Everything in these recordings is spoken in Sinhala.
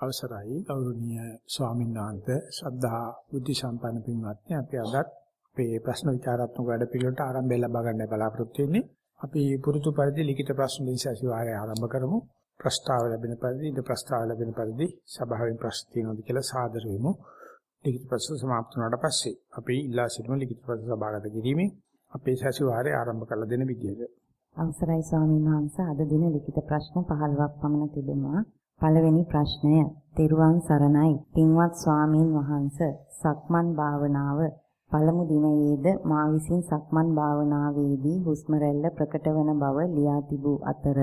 අවසරයි ගෞරවනීය ස්වාමීන් වහන්සේ ශ්‍රද්ධා බුද්ධ සම්පන්න පින්වත්නි අපි අදත් අපේ ප්‍රශ්න විචාරාත්මක වැඩපිළිවෙලට ආරම්භය ලබා ගන්න බලාපොරොත්තු වෙන්නේ අපි පුරුදු පරිදි ලිඛිත ප්‍රශ්න දේශාසිවාරය ආරම්භ කරමු ප්‍රස්තාව ලැබෙන පරිදි ඉද ප්‍රස්තාව ලැබෙන පරිදි සභාවෙන් ප්‍රශ්න තියෙනවද කියලා සාදර වෙමු ලිඛිත ප්‍රශ්න સમાપ્ત වුණාට පස්සේ අපි ඉල්ලා සිටින ලිඛිත ප්‍රශ්න සභාගත කිරීමෙන් අපේ සැසිවාරය ආරම්භ කළ දෙන විදියට අවසරයි ස්වාමීන් වහන්සේ අද දින ලිඛිත ප්‍රශ්න 15ක් පමණ තිබෙනවා පළවෙනි ප්‍රශ්නය. තෙරුවන් සරණයි. පින්වත් ස්වාමීන් වහන්ස සක්මන් භාවනාව පළමු දිනයේද මා විසින් සක්මන් භාවනාවේදී හුස්ම රැල්ල ප්‍රකට වන බව ලියා තිබූ අතර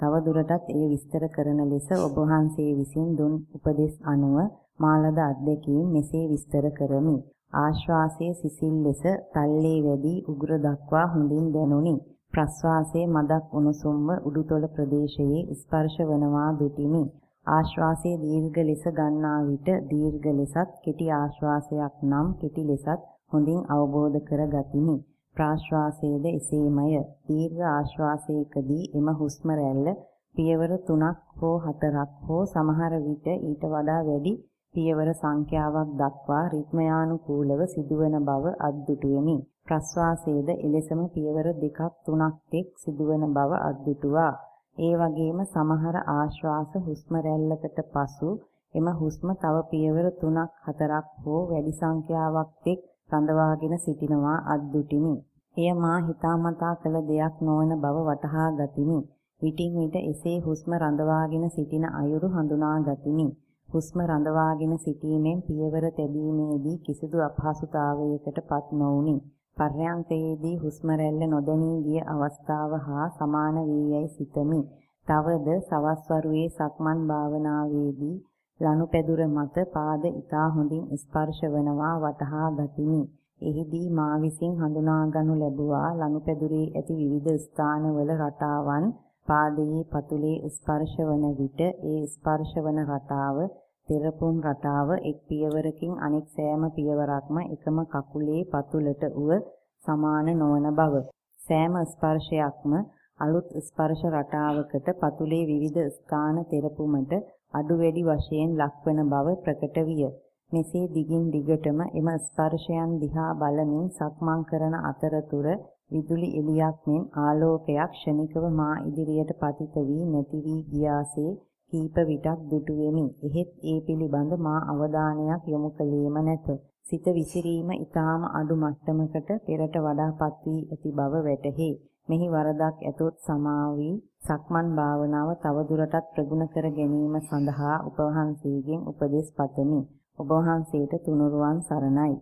තව දුරටත් එය විස්තර කරන ලෙස ඔබ වහන්සේ විසින් දුන් උපදෙස් අනුව මාලද අධ්‍යක්ීම් මෙසේ විස්තර කරමි. ආශ්වාසයේ සිසිල් ලෙස තල්ලේ වැඩි උග්‍ර දක්වා හොඳින් දැනුනි. ප්‍රස්වාසයේ මදක් උණුසුම්ව උඩුතොල ප්‍රදේශයේ ස්පර්ශ වනවා දුටිමි. ආශ්වාසයේ දීර්ඝ ලෙස ගන්නා විට දීර්ඝ ලෙසත් කෙටි ආශ්වාසයක් නම් කෙටි ලෙසත් හොඳින් අවබෝධ කර ගතිමි. ප්‍රාශ්වාසයේද එසේමය. දීර්ඝ ආශ්වාසයකදී එම හුස්ම රැල්ල පියවර 3ක් හෝ 4ක් හෝ සමහර විට ඊට වඩා වැඩි පියවර සංඛ්‍යාවක් දක්වා රිද්මයානුකූලව සිදුවන බව අද්දුටුවෙමි. ප්‍රස්වාසයේද එලෙසම පියවර දෙකක් තුනක් එක් සිදුවන බව අද්දුටුවා. ඒ වගේම සමහර ආශ්වාස හුස්ම රැල්ලකට පසු එම හුස්ම තව පියවර 3ක් 4ක් හෝ වැඩි සංඛ්‍යාවක් එක් රඳවාගෙන සිටිනවා අද්දුටිමි. එය මා හිතාමතා කළ දෙයක් නොවන බව වටහා ගතිමි. විටින් විට එසේ හුස්ම රඳවාගෙන සිටින අයුරු හඳුනා ගතිමි. හුස්ම රඳවාගෙන සිටීමෙන් පියවර තැබීමේදී කිසිදු අපහසුතාවයකට පත් නොවුනි. පර්යංකයේදී හුස්ම රැල්ල නොදැනී ගිය අවස්ථාව හා සමාන වී යයි සිතමි. තවද සවස් වරුවේ සක්මන් භාවනාවේදී ලනුපැදුර මත පාද ඊතා හොඳින් ස්පර්ශ වනවා වටහා ගතිමි. එහිදී මා විසින් හඳුනාගනු ලැබුවා ලනුපැදුරේ ඇති විවිධ ස්ථානවල රටාවන් පාදයේ පතුලේ ස්පර්ශ වන විට ඒ ස්පර්ශ වන රටාව තෙරපුම් රටාව එක් පියවරකින් අනෙක් සෑම පියවරක්ම එකම කකුලේ පතුලට උව සමාන නොවන බව සෑම ස්පර්ශයක්ම අලුත් ස්පර්ශ රටාවකට පතුලේ විවිධ ස්ථාන තෙරපුමට අඩු වැඩි වශයෙන් ලක්වන බව ප්‍රකට විය. මෙසේ දිගින් දිගටම එම ස්පර්ශයන් දිහා බලමින් සක්මන් කරන අතරතුර විදුලි එළියක් මෙන් ආලෝකයක් ක්ෂණිකව මා ඉදිරියට පතිත වී නැති වී ගියාසේ කීප විටක් දුටු වෙමි. එහෙත් ඒ පිළිබඳ මා අවධානයක් යොමු කළේම නැත. සිත විසිරීම ඊටාම අඩු මට්ටමකට පෙරට වඩාපත් වී ඇති බව වැටහි. මෙහි වරදක් ඇතොත් සමාවි සක්මන් භාවනාව තවදුරටත් ප්‍රගුණ කර ගැනීම සඳහා උපවහන්සේගෙන් උපදෙස් පතමි. ඔබ වහන්සේට තුනුරුවන් සරණයි.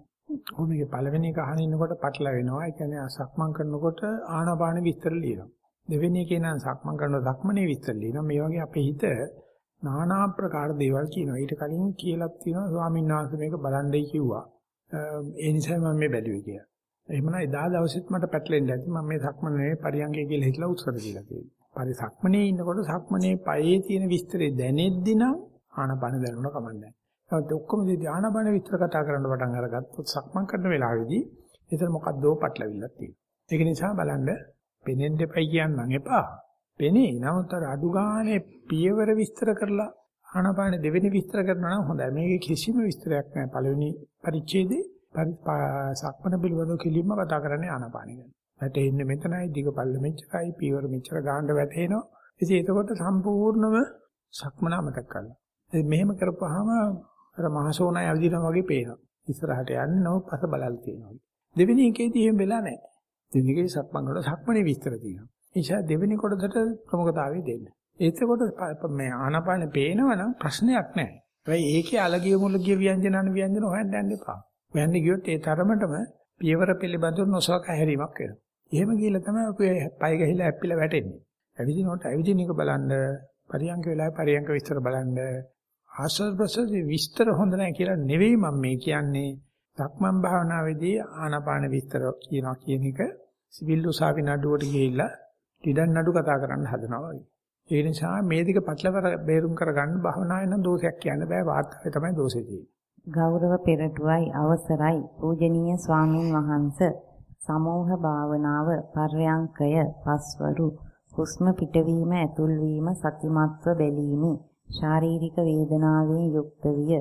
ඕනගේ පළවෙනි එක අහන ඉන්නකොට පටල වෙනවා. ඒ කියන්නේ සක්මන් කරනකොට ආනාපාන විස්තර ලියනවා. දෙවෙනි එකේ නම් සක්මන් කරන සක්මනේ විස්තර ලියනවා. මේ වගේ අපේ හිත নানা ආකාර දේවල් කියනවා. ඊට කලින් කියලා තියෙනවා ස්වාමීන් වහන්සේ මේක බලන්නයි කිව්වා. ඒ නිසා මම මේ බැලුවේ කියලා. එහෙමනම් එදා දවසෙත් මට පැටලෙන්න ඇති. මම මේ සක්මනේ පරියංගය කියලා හිතලා උත්තර දීලා තියෙනවා. පරි සක්මනේ ඉන්නකොට සක්මනේ පයේ තියෙන විස්තරේ දැනෙද්දි නම් ආනපන දැනුණ කමන්නේ. ඒත් ඔක්කොම ධානාපන විස්තර කතා කරන්න පටන් අරගත්තොත් සක්මන් කරන වෙලාවේදී එතන මොකද්දෝ පටලවිල්ලක් තියෙනවා. ඒක නිසා බලන්න පෙනෙන්න දෙපයි කියන්නම් එපා. පෙනේ. නමුත් අර අඩු ගානේ පියවර විස්තර කරලා ආනාපාන දෙවෙනි විස්තර කරනවා නම් හොඳයි. මේකේ කිසිම විස්තරයක් නැහැ. පළවෙනි පරිච්ඡේදේ සක්මන පිළිබඳව කිලින්ම කතා කරන්නේ ආනාපාන ගැන. වැටෙන්නේ මෙතනයි දිග පල්ල මෙච්චරයි පියවර මෙච්චර ගාන්න වැටෙනවා. ඉතින් එතකොට සම්පූර්ණම සක්මන අමතක කරලා. ඉතින් මෙහෙම කරපුවාම අර මහසෝනා යවිදිනා වගේ පේනවා. ඉස්සරහට යන්නේ නෝ පස බලල් තියෙනවා. දෙවෙනි එකේදී එහෙම වෙලා නැහැ. දෙවෙනි එකේ සක්මන් වල සක්මනේ විස්තර තියෙනවා. නිසා දෙවෙනි කොටසට ප්‍රමුඛතාවය දෙන්න. එතකොට මේ ආනාපාන පේනවනම් ප්‍රශ්නයක් නැහැ. හැබැයි ඒකේ අලගිය මුලගිය ව්‍යංජන අනු ව්‍යංජන හොයන්න යන්න එපා. හොයන්න ගියොත් ඒ තරමටම පියවර පිළිබඳව නොසලකා හැරීමක් වෙනවා. එහෙම ගිහලා තමයි අපි පය ගහිලා ඇප්පිලා වැටෙන්නේ. ඇවිදිනකොට ඇවිදින එක බලන්න, පරියංග වෙලාවේ පරියංග විස්තර බලන්න. ආස්වාද ප්‍රසද්ද විස්තර හොඳ නැහැ කියලා නෙවෙයි මම මේ කියන්නේ. සක්මන් භාවනාවේදී ආනාපාන විස්තර කියනවා කියන එක සිවිල් උසාවි නඩුවට ගිහිල්ලා ඩිඩන් නඩු කතා කරන්න හදනවා වගේ. ඒ නිසා මේ දෙක පටලව බේරුම් කරගන්න භාවනාවේ නම් දෝෂයක් කියන්න බෑ වාර්තාවේ තමයි දෝෂේ තියෙන්නේ. ගෞරව පෙරටුවයි අවසරයි පූජනීය ස්වාමින් වහන්ස සමෝහ භාවනාව පර්යංකය පස්වරු හුස්ම පිටවීම ඇතුල්වීම සතිමත්ව බැලීමි ශාරීරික වේදනාවෙන් යුක්ත විය.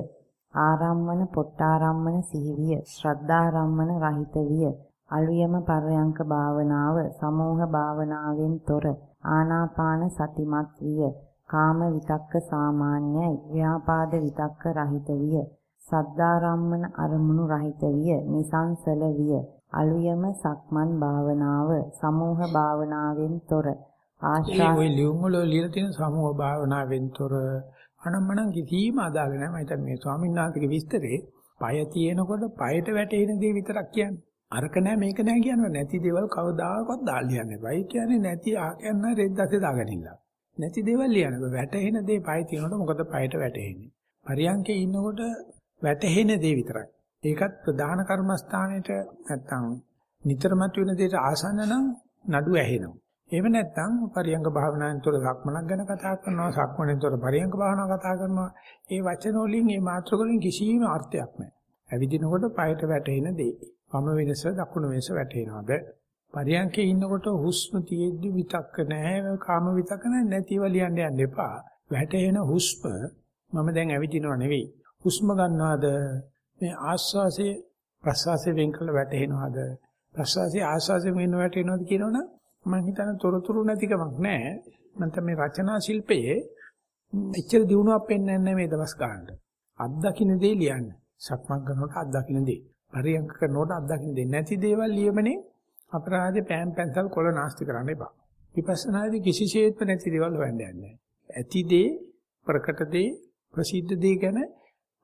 ආරම්මන පොට්ටාරම්මන සිහිවිය. ශ්‍රද්ධාරම්මන රහිත විය. අලුයම පර්යංක භාවනාව සමෝහ භාවනාවෙන් තොර ආනාපාන සතිමත් විය. කාම විතක්ක සාමාන්‍යයි. ව්‍යාපාද විතක්ක රහිත විය. සද්දාරම්මන අරමුණු රහිත විය. නිසංසල විය. අලුයම සක්මන් භාවනාව සමෝහ භාවනාවෙන් තොර ආශ්‍රාස ඔය ලියුම් වල ලියලා තියෙන සමෝහ භාවනාවෙන් තොර අනම්මනම් කිසිම අදාළ නැහැ. මම හිතන්නේ මේ ස්වාමීන් වහන්සේගේ විස්තරේ পায় තියෙනකොට পায়ට වැටෙන දේ විතරක් කියන්නේ. අරක නැහැ මේක නැහැ කියනවා නැති දේවල් කවදාකවත් දාලා ලියන්න එපා. ඒ කියන්නේ නැති ආකයන් රෙද්දස්සේ දාගනින්න. නැති දේවල් ලියන්න බෑ. වැටෙන දේ පය තියෙනකොට මොකද පයට වැටෙන්නේ? පරියන්කේ ඉන්නකොට වැටෙන දේ විතරයි. ඒකත් ප්‍රධාන කර්මස්ථානෙට නැත්තම් නිතරමත් වෙන දෙයට ආසන්න නම් නඩු ඇහෙනවා. එහෙම නැත්නම් පරියංග භාවනාවෙන්තර සක්මනක් ගැන කතා කරනවා සක්මනෙන්තර පරියංග භාවනාව කතා කරනවා ඒ වචන වලින් ඒ මාත්‍ර වලින් කිසිම අර්ථයක් නැහැ. ඇවිදිනකොට පයට වැටෙන දේ. වම වෙනස දකුණු වෙනස වැටෙනවද? පරියන්කේ ඉන්නකොට හුස්ම තියෙද්දි විතක්ක නැහැ, කාම විතක්ක නැහැ නැතිව ලියන්න යන්න එපා. වැටෙන හුස්ම මම දැන් ඇවිදිනව නෙවෙයි. හුස්ම ගන්නවද? මේ ආස්වාසේ ප්‍රස්වාසේ වෙන් කළ වැටෙනවද? ප්‍රස්වාසේ ආස්වාසේ වෙන වැටෙනවද කියනවනම් මම හිතන තොරතුරු නැතිකමක් නැහැ. මම තමයි රචනා ශිල්පයේ එච්චර දිනුවක් පෙන්වන්නේ නැහැ මේ දවස් ගන්නට. අත්දකින්න දේ ලියන්න. සක්මන් කරනකොට අත්දකින්න දේ. පරියන්ක කරනකොට අත්දකින්න දෙන්නේ නැති දේවල් ලියමනේ අපරාධේ පෑම් පැන්සල් කොළ නාස්ති කරන්න එපා. විපස්සනාදී කිසිසේත්ම නැති දේවල් හොයන්න යන්නේ ඇති දේ ප්‍රකට දේ ප්‍රසිද්ධ දේ ගැන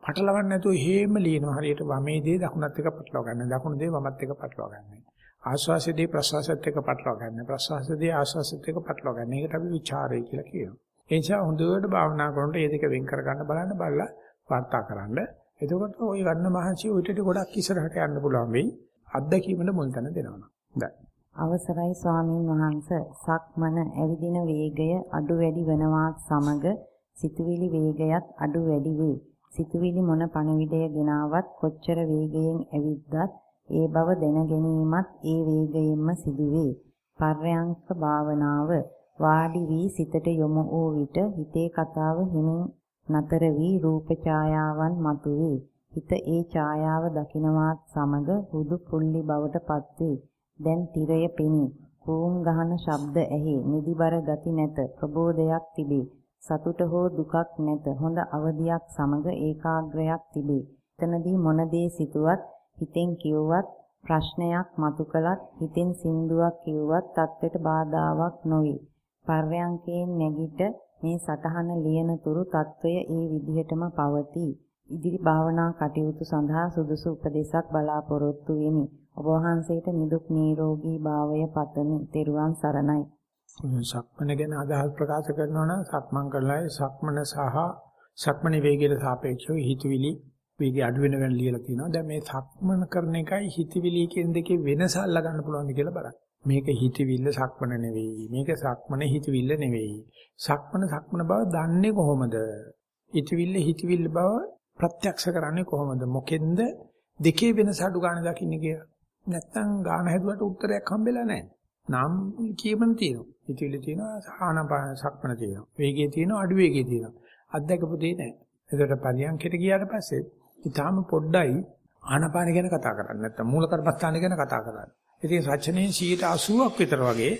පටලවන්න නැතුව හේම ලියනවා. හරියට වමේ දේ දකුණත් එක පටලවා ගන්න. දකුණු දේ වමත් එක පටලවා ගන්න. ආස්වාසේ දේ ප්‍රසවාසයත් එක පටලවා ගන්න. ප්‍රසවාසේ දේ ආස්වාසයත් එක පටලවා ගන්න. ඒකට අපි ਵਿਚාරය කියලා කියනවා. ඒ නිසා හොඳට භාවනා කරනකොට මේ දෙක වෙන් කර ගන්න බලන්න බලලා වාර්තා කරන්න. එතකොට ওই ගන්න මහන්සිය උිටට ගොඩක් ඉස්සරහට යන්න පුළුවන් වෙයි. අත්දැකීමට මුල් තැන දෙනවා. හොඳයි. අවසරයි ස්වාමින් වහන්ස සක්මන ඇවිදින වේගය අඩු වැඩි වනවාත් සමග සිතුවිලි වේගයත් අඩු වැඩි වේ. සිතුවිලි මොන පණවිඩය ගෙනාවත් කොච්චර වේගයෙන් ඇවිද්දත් ඒ බව දැන ගැනීමත් ඒ වේගයෙන්ම සිදුවේ. පර්යංක භාවනාව වාඩි වී සිතට යොමු වූ විට හිතේ කතාව හිමින් නතර වී රූප ඡායාවන් මතුවේ. හිත ඒ ඡායාව දකිනවාත් සමග හුදු පුල්ලි බවට පත්වේ. දැන් tire පෙනී. කූම් ගහන ශබ්ද ඇහි. නිදිබර ගති නැත. ප්‍රබෝධයක් තිබේ. සතුට හෝ දුකක් නැත. හොඳ අවදියක් සමග ඒකාග්‍රයක් තිබේ. එතනදී මොන දේ සිතුවත් හිතෙන් කිව්වත් ප්‍රශ්නයක් මතු කළත් හිතෙන් සින්දුවක් කිව්වත් තත්ත්වයට බාධාවක් නොවේ. පර්යංකයෙන් නැගිට මේ සටහන ලියන තුරු తত্ত্বය ඒ විදිහටම පවතී. ඉදිරි භාවනා කටයුතු සඳහා සුදුසු උපදේශක් බලාපොරොත්තු වෙමි. ඔබ වහන්සේට නිදුක් නිරෝගී භාවය පතමි. ත්වන් සරණයි. සක්මන ගැන අදහස් ප්‍රකාශ කරනවා නම් සක්මන් කරලායි සක්මන සහ සක්මනේ වේගයට සාපේක්ෂව හිතවිලි වේගය අඩු වෙන වෙන ලියලා තියෙනවා. දැන් මේ සක්මන කරන එකයි හිතවිලි කියන දෙකේ වෙනස අල්ලා ගන්න පුළුවන්ද කියලා බලන්න. මේක හිතවිල්ල සක්මන නෙවෙයි. මේක සක්මන හිතවිල්ල නෙවෙයි. සක්මන සක්මන බව දන්නේ කොහොමද? හිතවිල්ල හිතවිල්ල බව ප්‍රත්‍යක්ෂ කරන්නේ කොහොමද? මොකෙන්ද දෙකේ වෙනස අඩු ගන්න දකින්නේ කියලා. නැත්තම් ගාන හැදුවට උත්තරයක් හම්බෙලා නැහැ. නම් කියමන තියෙනවා. හිතවිල්ල තියෙනවා, ආනාපාන සක්මන තියෙනවා. වේගය තියෙනවා, අඩු වේගය තියෙනවා. අත්දැකපු දෙයක් නැහැ. එතකොට පරියන්කයට ගියාට පස්සේ ඊටාම පොඩ්ඩයි ආනාපාන ගැන කතා කරන්නේ. නැත්තම් මූල කර්මස්ථාන ගැන කතා කරන්නේ. ඉතින් රචනයේ 80ක් විතර වගේ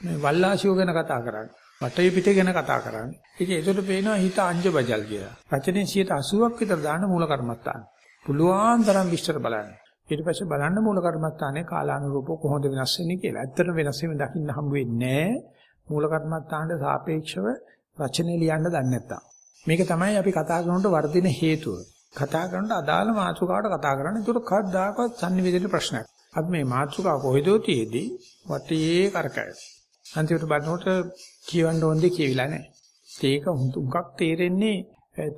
මේ වල්ලාසියෝ ගැන කතා කරන්නේ. වටේ පිටේ ගැන කතා කරන්නේ. ඉතින් ඒකට පේනවා හිත අංජබජල් කියලා. රචනයේ 80ක් විතර දාන මූල කර්මස්ථාන. පුළුවන් තරම් විස්තර බලන්න. ඊට පස්සේ බලන්න මූල කර්මස්ථානයේ කාලානුරූපව කොහොමද වෙනස් වෙන්නේ කියලා. ඇත්තටම වෙනස් වීම දකින්න හම්බ වෙන්නේ මූල කර්මස්ථානට සාපේක්ෂව රචනය ලියන්න දන්නේ නැත්තම්. මේක තමයි අපි කතා කරනකොට වර්ධින හේතුව. කතා කරනකොට අදාළ මාතෘකාවට කතා කරන්නේ. ඒකට කවදාකවත් sannivedana ප්‍රශ්නයක්. අපි මේ මාතෘකාව කොහෙදෝ තියේදී වටේ කරකැව. අන්තිමට බලනකොට කියවන්න ඕන දෙයක් කියවිලා නැහැ. ඒක හුඟක් තේරෙන්නේ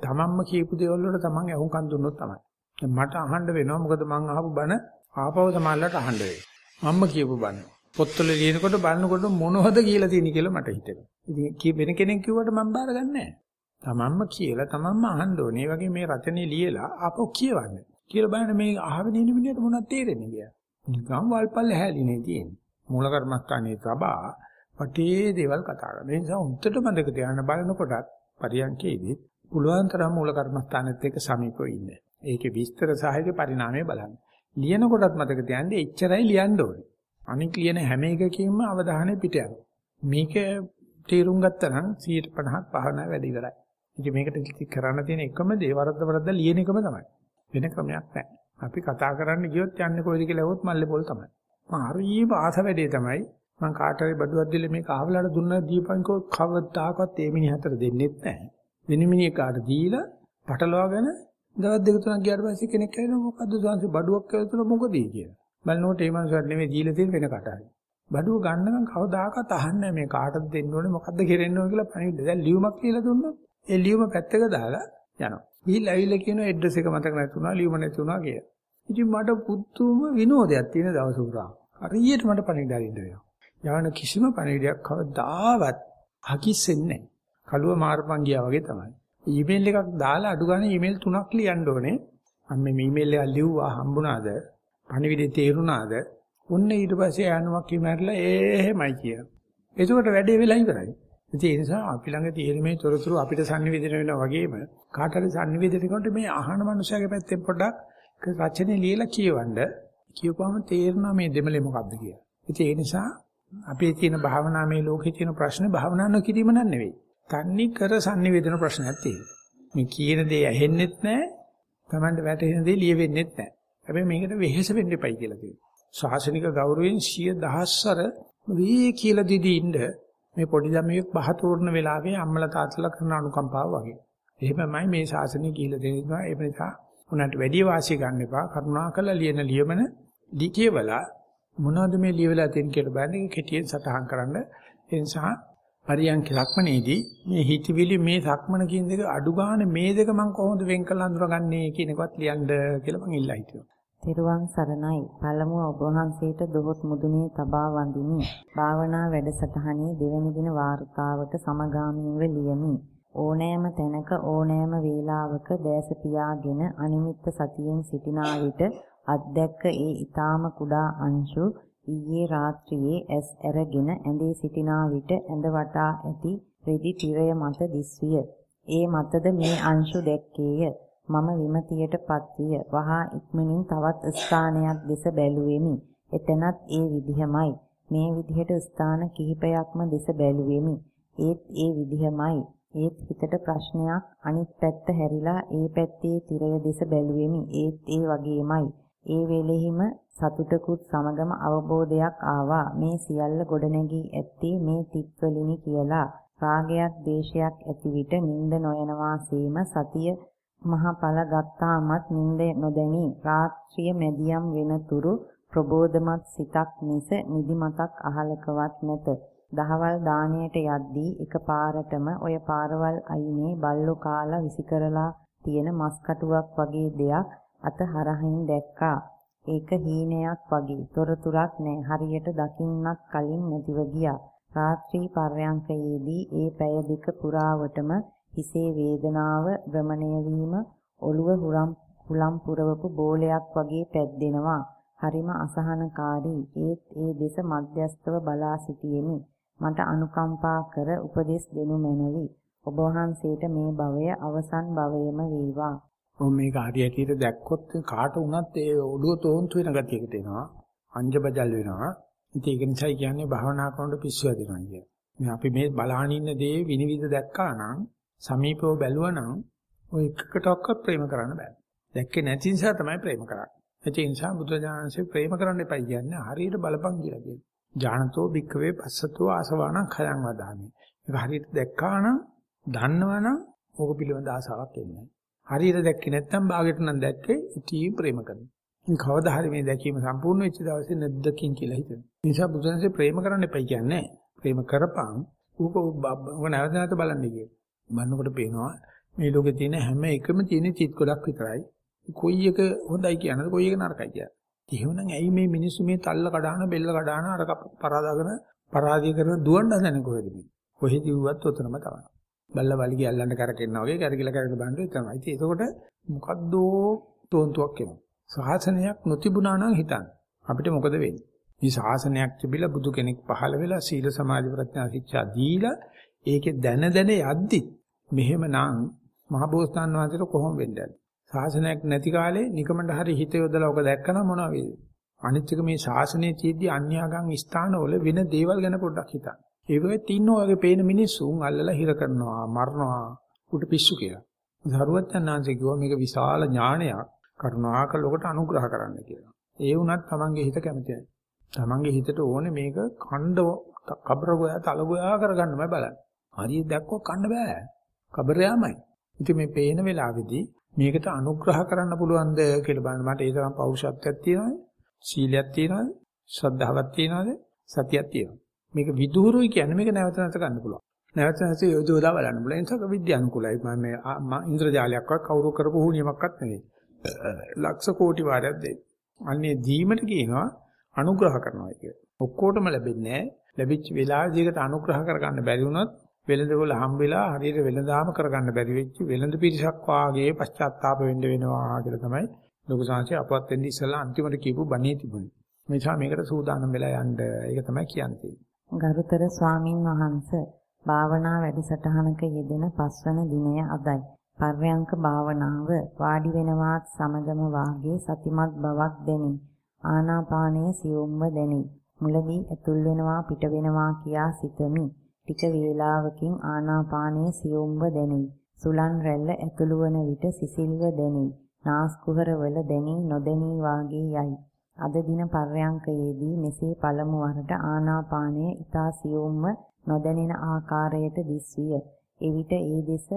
තමන්ම කියපු දේවල් වලට තමන් අහුම්කන් දුන්නොත් තමයි. මට අහන්න වෙනවා මොකද මං අහපු බණ ආපව සමාල්ලට අහන්න වෙනවා. මම්ම කියපු බණ. පොත්වල ලියනකොට බලනකොට මොනවද කියලා තියෙන කියලා මට හිතෙනවා. ඉතින් වෙන කෙනෙක් කිව්වට මම බාරගන්නේ නැහැ. තමන්ම කියලා තමන්ම අහන්න ඕනේ. මේ වගේ මේ රචනයේ ලියලා ආපහු කියවන්න. කියලා බලන්න මේ අහගෙන ඉන්න මිනිහට මොනවද තේරෙන්නේ කියලා. නිකම් වල්පල් හැලිනේ තියෙන්නේ. මූල කර්මස්ථානයේ සබා වටේ දේවල් කතා කරනවා. ඒ නිසා උන්ටට මතක තියාගන්න බලනකොටත් පරියන්කේදී පුළුවන් තරම් මූල කර්මස්ථානෙත් එක්ක සමීපව ඉන්න. ඒකේ විස්තර සහයක පරිණාමය බලන්න. ලියන කොටත් මතක තියාගන්න එච්චරයි ලියන්න ඕනේ. අනික ලියන හැම එකකින්ම අවධානය පිට යනවා. මේක තීරුම් ගත්තා නම් 150ක් පහන වැඩි ඉවරයි. ඉතින් මේකට කරන්න තියෙන එකම දේ වරද්ද වරද්ද ලියන එකම තමයි. වෙන ක්‍රමයක් නැහැ. අපි කතා කරන්න ගියොත් යන්නේ කොයිද කියලා ඇහුවොත් මල්ලේ පොල් තමයි. මම හරියම ආස වැඩේ තමයි මම කාට හරි බඩුවක් දීලා මේක ආවලට දුන්නා දීපන්කෝ කවදාකවත් ඒ මිනිහතර දෙන්නෙත් නැහැ. වෙන මිනිහකට දීලා පටලවාගෙන දවස් දෙක තුනක් ගියාට පස්සේ කෙනෙක් කියනවා මොකද්ද සාංශ බඩුවක් කියලා තුන මොකද කියලා. බලනකොට ඒ මනුස්සයාට නෙමෙයි දීලා තියෙන වෙන කට හරි. බඩුව ගන්නකම් කවදාකවත් අහන්නේ මේ කාටද දෙන්න ඕනේ මොකද්ද කෙරෙන්න ඕනේ කියලා පණිවිඩ. දැන් ලියුමක් කියලා දුන්නොත් ඒ ලියුම පැත්තක දාලා යනවා. ගිහිල්ලා ඇවිල්ලා කියනවා ඇඩ්‍රස් එක මතක නැතුණා ලියුම නැතුණා කියලා. ඉතින් මට පුදුම විනෝදයක් තියෙන දවස පුරා. හරියට මට පණිවිඩ අරින්න වෙනවා. යවන කිසිම පණිවිඩයක් කවදාවත් හකිස්සෙන්නේ නැහැ. කළුව මාර්පන් ගියා වගේ තමයි. ඊමේල් එකක් දාලා අඩු ගන්න ඊමේල් තුනක් ලියන්න ඕනේ. මම මේ ඊමේල් එක ලිව්වා හම්බුණාද? පණිවිඩේ තේරුණාද? ඔන්න ඊට පස්සේ යනුවක් කිමැරලා එහෙමයි කියන. එතකොට වැඩේ වෙලා ඉවරයි. ඉතින් ඒ නිසා අපි ළඟ තියෙන මේ තොරතුරු අපිට sannivedana වෙනවා වගේම කාට හරි sannivedana කරනකොට මේ අහන මනුස්සයාගේ පැත්තෙන් පොඩ්ඩක් රචනය ලියලා කියවන්න කියපුවම තේරෙනවා මේ දෙමලේ මොකද්ද කියලා. ඉතින් ඒ නිසා අපේ තියෙන භාවනා මේ ලෝකේ තියෙන ප්‍රශ්නේ භාවනා නොකිරීම නන් නෙවෙයි. තන්නේ කර sannivedana ප්‍රශ්නයක් තියෙනවා. මේ කියන දේ ඇහෙන්නෙත් නැහැ. Tamanට වැටහෙන දේ ලියෙවෙන්නෙත් නැහැ. හැබැයි මේකට වෙහෙස වෙන්න එපයි කියලා තියෙනවා. ශාසනික ගෞරවයෙන් 100 දහස්වර වේ කියලා දිදී ඉන්න මේ පොඩි ළමයෙක් බහ තෝරන වෙලාවේ අම්මලා තාත්තලා කරන අනුකම්පාව වගේ. එහෙමමයි මේ ශාසනය කියලා දෙනවා. ඒ නිසා උනන්ට වැඩි වාසිය ගන්න එපා. කරුණාකරලා ලියන ලියමන ලිකියවලා මොනවද මේ ලියවලා තියෙන කියලා බලන්න කෙටියෙන් සටහන් කරන්න. ඒ නිසා පරියන්ක සක්මනේදී මේ හිතවිලි මේ සක්මන කියන දෙක අඩු ගන්න මේ දෙක මම කොහොමද වෙන් කරලා අඳුරගන්නේ කියන එකවත් ලියන්න කියලා මම ඉල්ලා හිටියා. තෙරුවන් සරණයි. පළමුව ඔබ වහන්සේට දොහොත් මුදුනේ තබා වඳිමි. භාවනා වැඩසටහනේ දෙවැනි දින වාර්තාවට සමගාමීව ලියමි. ඕනෑම තැනක ඕනෑම වේලාවක දැස පියාගෙන අනිමිත්ත සතියෙන් සිටිනා විට අත්දැක්ක ඒ ඊටාම කුඩා අංශු ඊයේ රාත්‍රියේ ඇස් ඇරගෙන ඇඳේ සිටිනා විට ඇඳ වටා ඇති රෙදි tire මත දිස්විය. ඒ මතද මේ අංශු දැක්කේය. මම විමතියටපත් විය. වහා ඉක්මනින් තවත් ස්ථානයක් දෙස බැලුවෙමි. එතනත් ඒ විදිහමයි. මේ විදිහට ස්ථාන කිහිපයක්ම දෙස බැලුවෙමි. ඒත් ඒ විදිහමයි. ඒත් හිතට ප්‍රශ්නයක් අනිත් පැත්ත හැරිලා ඒ පැත්තේ තිරය දෙස බැලුවෙමි. ඒත් ඒ වගේමයි. ඒ වෙලෙහිම සතුටකුත් සමගම අවබෝධයක් ආවා. මේ සියල්ල ගොඩනැගී ඇත්තේ මේ තිත්වලිනි කියලා. රාගයක්, දේශයක් ඇති විට නිින්ද නොයනවා සීම සතිය මහ ඵල ගත්තාමත් නිින්ද නොදැනි රාත්‍රිය මැදියම් වෙනතුරු ප්‍රබෝධමත් සිතක් මිස නිදිමතක් අහලකවත් නැත. දහවල් දාණයට යද්දී එකපාරටම ඔය පාරවල් අයිනේ බල්ලෝ කාලා විසි කරලා තියෙන මස් කටුවක් වගේ දෙයක් අත හරහින් දැක්කා. ඒක හීනයක් වගේ. තොරතුරක් නැහැ. හරියට දකින්නත් කලින් නැතිව ගියා. රාත්‍රී පර්යංකයේදී ඒ පැය දෙක පුරාවටම හිසේ වේදනාව භ්‍රමණය වීම ඔළුව හුරම් හුලම් පුරවපු බෝලයක් වගේ පැද්දෙනවා. හරිම අසහනකාරී. ඒත් ඒ දෙස මධ්‍යස්තව බලා සිටියෙමි. මට අනුකම්පා කර උපදෙස් දෙනු මැනවි. ඔබ වහන්සේට මේ භවය අවසන් භවයම වේවා. ඔව් මේක හරියට දැක්කොත් කාට වුණත් ඒ ඔළුව තෝන්තු වෙන ගතියකට එනවා. අංජබජල් වෙනවා. ඉතින් ඒක නිසා කියන්නේ භවනා කරනකොට පිස්සු හැදෙනවා කියන්නේ. මේ අපි මේ බලාගෙන ඉන්න දේ විනිවිද දැක්කා නම් සමීපව බැලුවනම් ඔය එකකටවත් ප්‍රේම කරන්න බෑ. දැක්කේ නැති නිසා තමයි ප්‍රේම කරන්නේ. ඒ නිසා බුදුජානන්සේ ප්‍රේම කරන්න එපා කියන්නේ හරියට බලපං කියලා කියනවා. ඥානතෝ භික්කවේ පස්සතෝ ආසවාණං khයං වදාමි. ඒක හරියට දැක්කානම් දන්නවනම් ඕක පිළිබඳ ආසාවක් එන්නේ හරියට දැක්කේ නැත්නම් භාගයට නම් දැක්කේ ඉතී ප්‍රේම කරනවා. ඉතින් කවදා හරි මේ දැකීම සම්පූර්ණ වෙච්ච දවසේ නැද්දකින් කියලා හිතෙනවා. ඒ නිසා බුදුන්සේ ප්‍රේම කරන්න එපා කියන්නේ. ප්‍රේම කරපන් ඌක ඌ නැවත නැවත බලන්න කියලා. බලනකොට පේනවා මේ ලෝකේ තියෙන හැම එකම තියෙන චිත් ගොඩක් විතරයි. කොයි එක හොඳයි කියනද කොයි එක නරකයි කියනද? එහෙමනම් ඇයි මේ මිනිස්සු මේ තල්ල කඩාන බෙල්ල කඩාන අර පරාදාගෙන පරාදී කරන දුවන්න හදන්නේ කොහෙද මේ? කොහෙද ඉව්වත් උතනම තමයි. බල්ල වලිගය අල්ලන්න කරකිනවා වගේ කරකිලා කරකිලා බලන්නේ තමයි. ඉතින් ඒකකොට මොකද්ද තෝන්තුවක් එනවා. ශාසනයක් නොතිබුණා නම් හිතන්න. අපිට මොකද වෙන්නේ? මේ ශාසනයක් තිබිලා බුදු කෙනෙක් පහළ වෙලා සීල සමාධි ප්‍රඥා ශික්ෂා දීලා ඒකේ දැන දැන යද්දි මෙහෙමනම් මහබෝසතාන් වහන්සේට කොහොම වෙන්නේ? ශාසනයක් නැති කාලේ නිකමඩ හරි හිත යොදලා ඔක දැක්කම මොනවා වේද? අනිත් එක මේ ශාසනයේ තියෙද්දි අන්‍යාගම් ස්ථානවල වෙන දේවල් ගැන පොඩ්ඩක් හිතන්න. ඒ වගේ තින්න ඔයගේ පේන මිනිස්සුන් අල්ලලා හිර කරනවා, මරනවා, උට පිස්සු කියලා. සරුවච්චන්හන්සේ කිව්වා මේක විශාල ඥානයක්. කරුණාකර ඔකට අනුග්‍රහ කරන්න කියලා. ඒ වුණත් Tamange හිත කැමති නැහැ. Tamange හිතට ඕනේ මේක ඛණ්ඩ කබර ගෝයා තල ගෝයා කරගන්නමයි බලන්නේ. හරියට දැක්කොත් කන්න බෑ. කබරයාමයි. ඉතින් මේ පේන වෙලාවේදී මේකට අනුග්‍රහ කරන්න පුළුවන්ද කියලා බලන්න මට ඒ තරම් පෞරුෂත්වයක් තියෙනවද? සීලයක් තියෙනවද? ශ්‍රද්ධාවක් තියෙනවද? සතියක් තියෙනවද? මේක විදුහුරුයි කියන්නේ මේක නැවත නැවත ගන්න පුළුවන්. නැවත නැවත යොදවලා බලන්න පුළුවන්. ඒ නිසා විද්‍යානුකූලයි. මම මේ ඉන්ද්‍රජාලයක්වත් කවුරු කරපු හුනියමක්වත් නෙවෙයි. ලක්ෂ කෝටි වාරයක් දෙයි. අන්නේ දීමට කියනවා අනුග්‍රහ කරනවා කියලා. ඔක්කොටම ලැබෙන්නේ නැහැ. ලැබිච්ච වෙලාවදීකට අනුග්‍රහ කරගන්න බැරි වුණොත් වෙළඳපොළ හම්බ වෙලා හරියට වෙළඳාම කරගන්න බැරි වෙච්ච වෙළඳ පිරිසක් වාගේ පශ්චාත්තාප වෙන්න වෙනවා කියලා තමයි ලොකු සංහසේ අපවත් වෙන්න ඉස්සලා අන්තිමට කියපු බණේ තිබුණේ. මේ නිසා මේකට සූදානම් වෙලා යන්න ඒක තමයි කියන්නේ. ගරුතර ස්වාමින් වහන්සේ භාවනා වැඩසටහනක යෙදෙන පස්වන දිනය අදයි. පර්යංක භාවනාව වාඩි වෙනවාත් සමගම වාගේ සතිමත් බවක් දැනේ. ආනාපානය සියුම්ව දැනේ. මුලදී ඇතුල් වෙනවා පිට වෙනවා කියා සිතමි. ටික වේලාවකින් ආනාපානය සියුම්ව දැනේ. සුලන් රැල්ල ඇතුළු වන විට සිසිල්ව දැනේ. නාස්කුහරවල දැනී නොදැනී වාගේ යයි. අද දින පර්යංකයේදී මෙසේ පළමු වරට ආනාපානය ඊතා සියුම්ව නොදැනෙන ආකාරයට දිස්විය. එවිට ඒ දෙස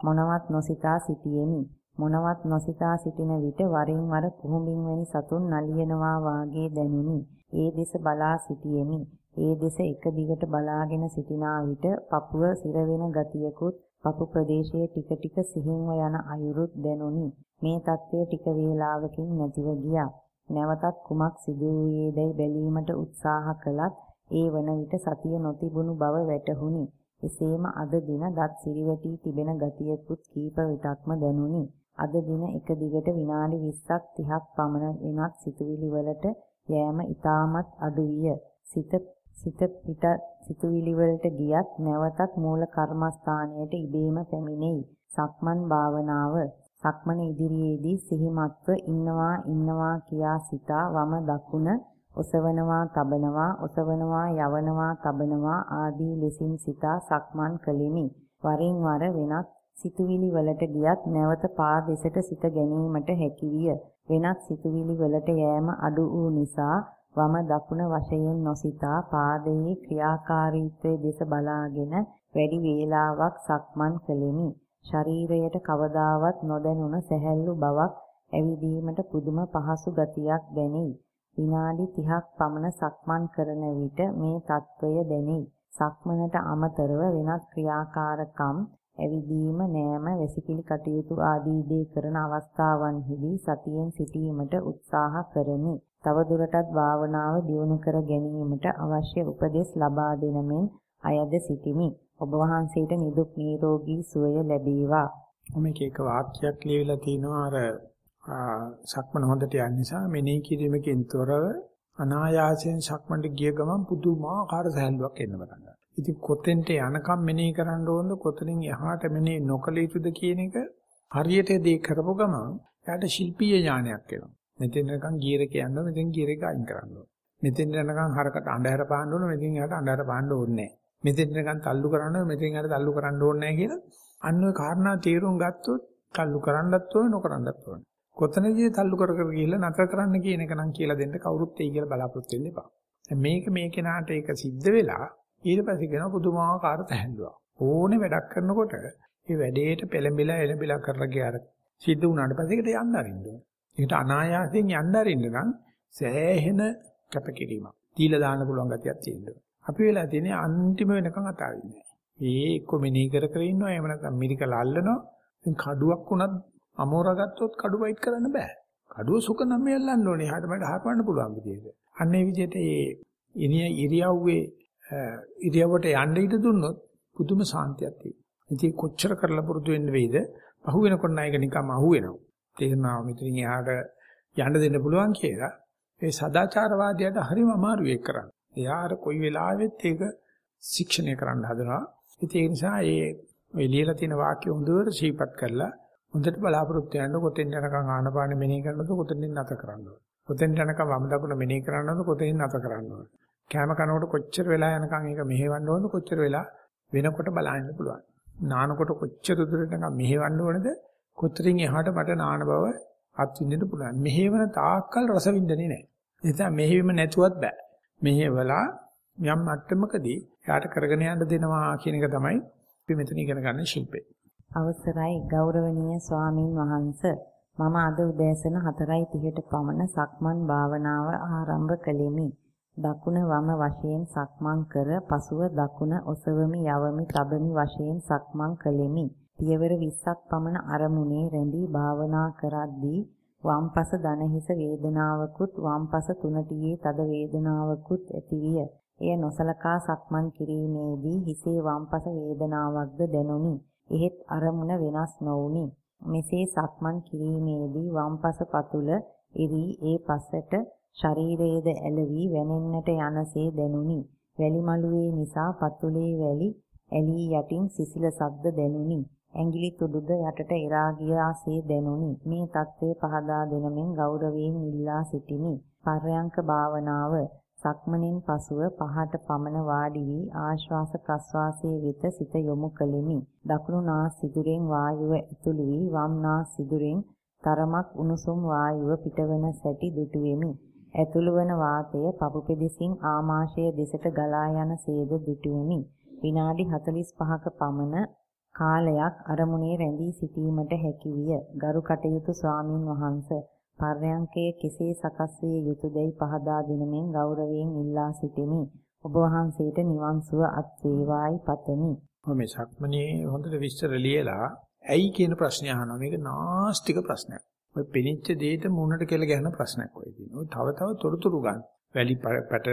මොනවත් නොසිතා සිටියෙමි. මොනවත් නොසිතා සිටින විට වරින් වර කුහුඹින් වැනි සතුන් නලියනවා වාගේ දැනුනි. ඒ දෙස බලා සිටියෙමි. ඒ දෙස එක දිගට බලාගෙන සිටිනා විට පපුව සිර වෙන ගතියකුත් පපු ප්‍රදේශයේ ටික ටික සිහින්ව යන අයුරුත් දැනුනි. මේ తත්වය ටික වේලාවකින් නැතිව ගියා. නැවතත් කුමක් සිදු වූයේදයි බැලීමට උත්සාහ කළත් ඒ වන විට සතිය නොතිබුණු බව වැටහුණි. එසේම අද දින දත් සිරිවැටි තිබෙන ගතියකුත් කීප විටක්ම දැනුනි. අද දින එක දිගට විනාඩි 20ක් 30ක් පමණ වෙනත් සිතුවිලි වලට යෑම ඉතාමත් අඩු විය. සිත සිත පිට සිතුවිලි වලට ගියත් නැවතත් මූල කර්මස්ථානයට ඉබේම පැමිණෙයි. සක්මන් භාවනාව සක්මන ඉදිරියේදී සිහිමත්ව ඉන්නවා ඉන්නවා කියා සිතා වම දකුණ ඔසවනවා තබනවා ඔසවනවා යවනවා තබනවා ආදී ලෙසින් සිතා සක්මන් කළෙමි. වරින් වර වෙනත් සිතුවිලි වලට ගියත් නැවත පා දෙසට සිත ගැනීමට හැකියිය. වෙනත් සිතුවිලි වලට යෑම අඩු වූ නිසා වම දකුණ වශයෙන් නොසිතා පාදයේ ක්‍රියාකාරීත්වය දෙස බලාගෙන වැඩි වේලාවක් සක්මන් කළෙමි. ශරීරයට කවදාවත් නොදැනුණ සැහැල්ලු බවක් ඇවිදීමට පුදුම පහසු ගතියක් දැනේ. විනාඩි 30ක් පමණ සක්මන් කරන විට මේ తত্ত্বය දැනේ. සක්මනට අමතරව වෙනත් ක්‍රියාකාරකම් ඇවිදීම නෑම වැසිකිලි කටයුතු ආදී දේ කරන අවස්ථාවන්හිදී සතියෙන් සිටීමට උත්සාහ කරමි. තවදුරටත් භාවනාව දියුණු කර ගැනීමට අවශ්‍ය උපදෙස් ලබා දෙන මෙන් අයද සිටිමි. ඔබ වහන්සේට නිදුක් නිරෝගී සුවය ලැබේවා. මේක එක වාක්‍යයක් ලියවිලා තිනවා අර සක්මන හොඳට යන නිසා මෙනෙහි කිරීමකින් තොරව අනායාසයෙන් සක්මන්ට ගිය ගමන් පුදුමාකාර සැහැල්ලුවක් එන්න පටන් ගන්නවා. ඉතින් කොතෙන්ට යනකම් මෙනෙහි කරන්න ඕනද කොතනින් එහාට මෙනෙහි නොකළ යුතුද කියන එක හරියට දේ කරපු ගමන් එයාට ශිල්පීය ඥානයක් එනවා. මෙතෙන් යනකම් ගියර කියනවා මෙතෙන් ගියර එක අයින් කරන්න ඕන. මෙතෙන් යනකම් හරකට අඳුර පාන්න ඕන මෙතෙන් එහාට අඳුර පාන්න ඕනේ නැහැ. මෙතෙන් යනකම් තල්ලු කරන්න ඕන මෙතෙන් එහාට තල්ලු කරන්න ඕනේ නැහැ කියලා අන්න ඔය කාරණා තීරුම් ගත්තොත් තල්ලු කරන්නත් ඕනේ නොකරන්නත් ඕනේ. කොතනදී තල්ලු කර කර ගිහිල්ලා නතර කරන්න කියන එක නම් කියලා දෙන්න කවුරුත් එයි කියලා බලාපොරොත්තු වෙන්න එපා. මේක මේ කෙනාට ඒක සිද්ධ වෙලා ඊට පස්සේ කියන පුදුමාකාර තැහැල්ලුවක්. ඕනේ වැඩක් කරනකොට ඒ වැඩේට පෙළඹිලා එළඹිලා කරලා ගියාර සිද්ධ වුණාට පස්සේ ඒකට යන්න අරින්න ඕනේ. ඒකට අනායාසයෙන් යන්න අරින්න නම් සෑහෙන කැපකිරීමක්. දීලා දාන්න පුළුවන් ගතියක් තියෙනවා. අපි වෙලා තියෙන්නේ අන්තිම වෙනකන් අතාරින්නේ. ඒ එක්ක මෙනෙහි කර කර ඉන්නවා එහෙම නැත්නම් මිරිකල අල්ලනවා. ඉතින් කඩුවක් උනත් අමෝරා ගත්තොත් කඩුව වයිට් කරන්න බෑ. කඩුව සුක නම් යල්ලන්න ඕනේ. එහාට මට හරවන්න පුළුවන් විදිහට. අන්න ඒ විදිහට ඒ ඉනිය ඉරියව්වේ ඉරියව්වට යන්න ඉඩ දුන්නොත් පුදුම සාන්තියක් තියෙනවා. ඉතින් කොච්චර කරලා පුරුදු වෙන්න වෙයිද? පහු වෙනකොට නයික නිකම්ම අහු වෙනවා. තේරෙනවා මෙතනින් එහාට යන්න දෙන්න පුළුවන් කියලා. ඒ සදාචාරවාදයට හරිම අමාරු ඒක කරන්න. එයා අර කොයි වෙලාවෙත් ඒක ශික්ෂණය කරන්න හදනවා. ඉතින් ඒ නිසා ඒ ඔය ලියලා තියෙන වාක්‍ය හොඳට ශීපත් කරලා හොඳට බලාපොරොත්තු වෙන්න කොතෙන් යනකම් ආනපාන මෙනෙහි කරනවද කොතෙන් නැත කරන්නවද කොතෙන් යනකම් වම් දකුණ මෙනෙහි කරනවද කොතෙන් නැත කරන්නවද කැම කනකොට කොච්චර වෙලා යනකම් ඒක මෙහෙවන්න ඕනද කොච්චර වෙලා වෙනකොට බලන්න පුළුවන් නානකොට කොච්චර දුරට නිකන් මෙහෙවන්න ඕනද කොතරින් එහාට මට නාන බව අත්විඳින්න පුළුවන් මෙහෙවන තාක්කල් රස විඳින්නේ නැහැ ඒ නිසා මෙහෙවීම නැතුවත් බෑ මෙහෙवला යම් මට්ටමකදී යාට කරගෙන යන්න දෙනවා කියන එක තමයි අපි මෙතන ඉගෙන ගන්න ශිල්පේ. අවසරයි ගෞරවනීය ස්වාමින් වහන්ස මම අද උදෑසන 4:30ට පමණ සක්මන් භාවනාව ආරම්භ කළෙමි. දකුණ වම වශයෙන් සක්මන් කර පසුව දකුණ ඔසවමි යවමි තබමි වශයෙන් සක්මන් කළෙමි. පියවර 20ක් පමණ අරමුණේ රැඳී භාවනා කරද්දී වම්පස දනහිස වේදනාවකුත් වම්පස තුනටියේ තද වේදනාවකුත් ඇතිවිය. එය නොසලකා සක්මන් කිරීමේදී හිසේ වම්පස වේදනාවක්ද දැනුනි. එහෙත් අරමුණ වෙනස් නොවුනි. මෙසේ සක්මන් කිරීමේදී වම්පස පතුල ඉරි ඒ පසට ශරීරයේද ඇලවි වැනෙන්නට යනසේ දැනුනි. වැලි මළුවේ නිසා පතුලේ වැලි ඇලී යටින් සිසිලසක්ද දැනුනි. ඇඟිලි තුඩුද යටට එරා ගියාසේ දැනුනි. මේ தત્ත්වය පහදා දෙනමින් ගෞරවයෙන් ඉල්ලා සිටිමි. පර්යංක භාවනාව සක්මණෙන් පසුව පහට පමණ වාඩි වී ආශ්වාස ප්‍රශ්වාසයේ වෙත සිත යොමු කළෙමි. දකුණු නාස් සිදුරෙන් වායුව ඇතුළු වී වම් නාස් සිදුරෙන් තරමක් උණුසුම් වායුව පිටවන සැටි දුටුවෙමි. ඇතුළු වන වාතය පපු පෙදෙසින් ආමාශය දෙසට ගලා යන සේද දුටුවෙමි. විනාඩි 45ක පමණ කාලයක් අරමුණේ රැඳී සිටීමට හැකි විය. ගරු කටයුතු ස්වාමින් වහන්සේ පර්යංකය කෙසේ සකස් විය යුතුයදයි පහදා දෙනමින් ගෞරවයෙන් ඉල්ලා සිටිමි. ඔබ වහන්සේට නිවන් සුව අත් වේවායි පතමි. මේ සක්මනේ හොඳට විස්තර ලියලා ඇයි කියන ප්‍රශ්නේ අහනවා. මේක නාස්තික ප්‍රශ්නයක්. ඔය පෙනිච්ච දෙයට මුණට කියලා ගහන ප්‍රශ්නයක් ඔය තියෙනවා. තව තව තොරතුරු ගන්න. වැලි පැට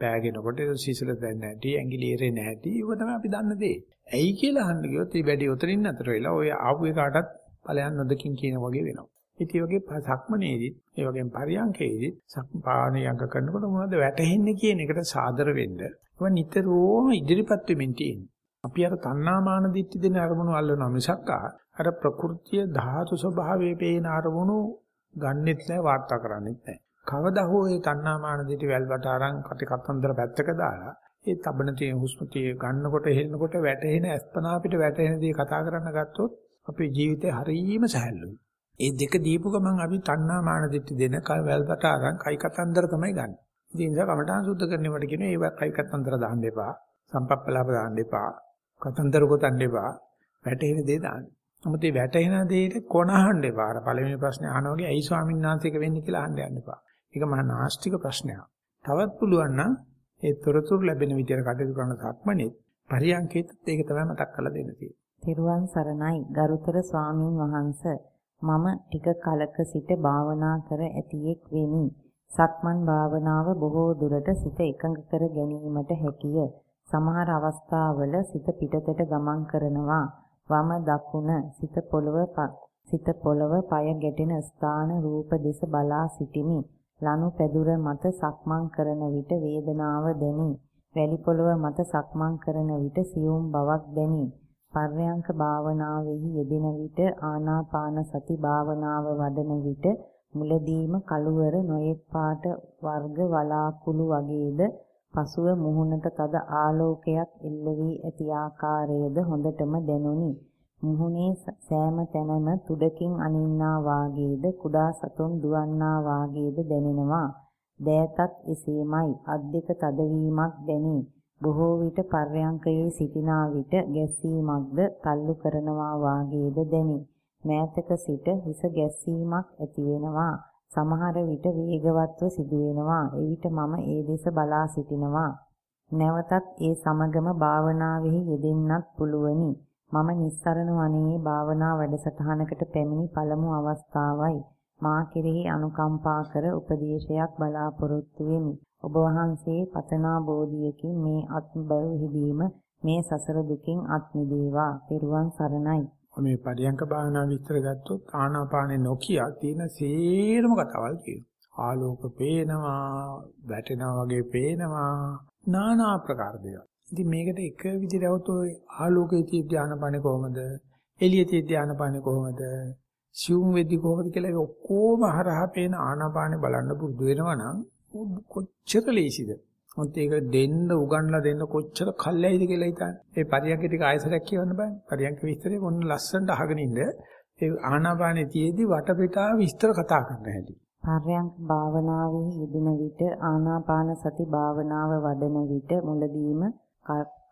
පෑගෙනකොට සිසිල දැනෙන්නේ නැටි, ඇඟිලි එරෙන්නේ නැටි, ඒව තමයි අපි දන්න දේ. ඇයි කියලා අහන්න ගියොත් මේ වැඩි උතරින් අතර වෙලා ඔය ආපු එකටත් ඵලයන් නොදකින් කියන වගේ වෙනවා. ඉතින් වගේ සක්මනේදිත් ඒ වගේම පරියන්කේදිත් සක්පාණියංග කරනකොට මොනවද වැටෙන්නේ කියන එකට සාදර වෙන්න. ඒක නිතරම ඉදිරිපත් වෙමින් තියෙනවා. අපි අර තණ්හාමාන දිට්ඨි දෙන අරමුණු අල්ලනවා මිසක් අර ප්‍රകൃතිය ධාතු ස්වභාවයේ පේන අරමුණු ගන්නෙත් නැහැ වාර්තා කරන්නෙත් නැහැ. කවදා හෝ ඒ තණ්හාමාන දිට්ඨි වැල්වට අරන් කටි කතන්දර පැත්තක දාලා ඒ තබන තියෙන හුස්ම tie ගන්නකොට හෙලනකොට වැටෙන අස්පනා අපිට වැටෙන දේ කතා කරන්න ගත්තොත් අපේ ජීවිතේ හරීම සැහැල්ලුයි. ඒ දෙක දීපු ගමන් අපි තණ්හා මාන දිට්ඨි දෙන කල් වැල්පට අරන් කයි කතන්දර තමයි ගන්න. ඉතින් ඒ නිසා කමඨාන් සුද්ධ කරනවට කියන ඒව කයි කතන්දර දාන්න එපා. සම්පප්පලාප දාන්න එපා. කතන්දර ගොතන්න එපා. වැටෙන දේ දාන්න. නමුත් මේ වැටෙන දෙයට කොනහන්න එපා. අර පළවෙනි ප්‍රශ්නේ අහනවා වගේ ඇයි ස්වාමීන් වහන්සේක වෙන්නේ කියලා අහන්න යන්න එපා. ඒක මහා නාස්තික ප්‍රශ්නයක්. තවත් පුළුවන් නම් ඒ තොරතුරු ලැබෙන විදිහට කටයුතු කරන සක්මනේත් පරියන්කේත් ඒක තමයි මතක් කරලා දෙන්න තියෙන්නේ. තෙරුවන් සරණයි ගරුතර ස්වාමින් වහන්සේ මම ටික කලක සිට භාවනා කර ඇතියෙක් වෙමි. සක්මන් භාවනාව බොහෝ දුරට සිත එකඟ කර ගැනීමට හැකිය. සමහර අවස්ථාවල සිත පිටතට ගමන් කරනවා. වම දකුණ සිත පොළව සිත පොළව পায় ගැටෙන ස්ථාන රූප දෙස බලා සිටිමි. ලනු පැදුර මත සක්මන් කරන විට වේදනාව දැනේ. වැලි පොළව මත සක්මන් කරන විට සියුම් බවක් දැනේ. පර්යංක භාවනාවෙහි යෙදෙන විට ආනාපාන සති භාවනාව වඩන විට මුලදීම කළුවර නොයෙක් පාට වර්ග වලාකුළු වගේද පසුව මුහුණට තද ආලෝකයක් එල්ල වී ඇති ආකාරයද හොඳටම දැනුනි. මුහුණේ සෑම තැනම තුඩකින් අනින්නා වාගේද කුඩා සතුන් දුවන්නා වාගේද දැනෙනවා. දෑතත් එසේමයි. අත් දෙක තදවීමක් දැනේ. බොහෝ විට පර්යංකයේ සිටිනා විට ගැස්සීමක්ද තල්ලු කරනවා වාගේද දැනේ. මෑතක සිට හිස ගැස්සීමක් ඇති වෙනවා. සමහර විට වේගවත්ව සිදුවෙනවා. එවිට මම ඒ දෙස බලා සිටිනවා. නැවතත් ඒ සමගම භාවනාවෙහි යෙදෙන්නත් පුළුවනි. මම නිස්සරණ වනයේ භාවනා වැඩසටහනකට පැමිණි පළමු අවස්ථාවයි. මා කෙරෙහි අනුකම්පා කර උපදේශයක් බලාපොරොත්තු වෙමි. ඔබ වහන්සේ පතනා බෝධියකින් මේ ආත්ම බව හිදීම මේ සසර දුකින් අත් මිදේවා. පෙරුවන් සරණයි. මේ පරියංක භාවනා විස්තර ගත්තොත් ආනාපානේ නොකිය තියෙන සේරම කතාවල් කියනවා. ආලෝක පේනවා, වැටෙනවා වගේ පේනවා, নানা ආකාර දේවල්. ඉතින් මේකට එක විදිහට આવුත් ඔය ආලෝකයේ තියෙන ධානාපානේ කොහමද? එළියේ තියෙන ධානාපානේ කොහමද? සියුම් වෙද්දි කොහමද කියලා ඔක්කොම හරහා පේන ආනාපානේ බලන්න පුරුදු වෙනවා නම් කොච්චර ලේසිද? මොකද ඒක දෙන්න උගන්ලා දෙන්න කොච්චර කල්යයිද කියලා හිතන්න. ඒ පරියන්ක ටික ආයසරයක් කියවන්න බෑ. පරියන්ක විස්තරේ මොන ලස්සනට අහගෙන ඉන්න. ඒ ආනාපානේ තියේදී වටපිටා විස්තර කතා කරන්න හැටි. පර්යංක භාවනාවේ යෙදෙන විට ආනාපාන සති භාවනාව වඩන විට මුලදීම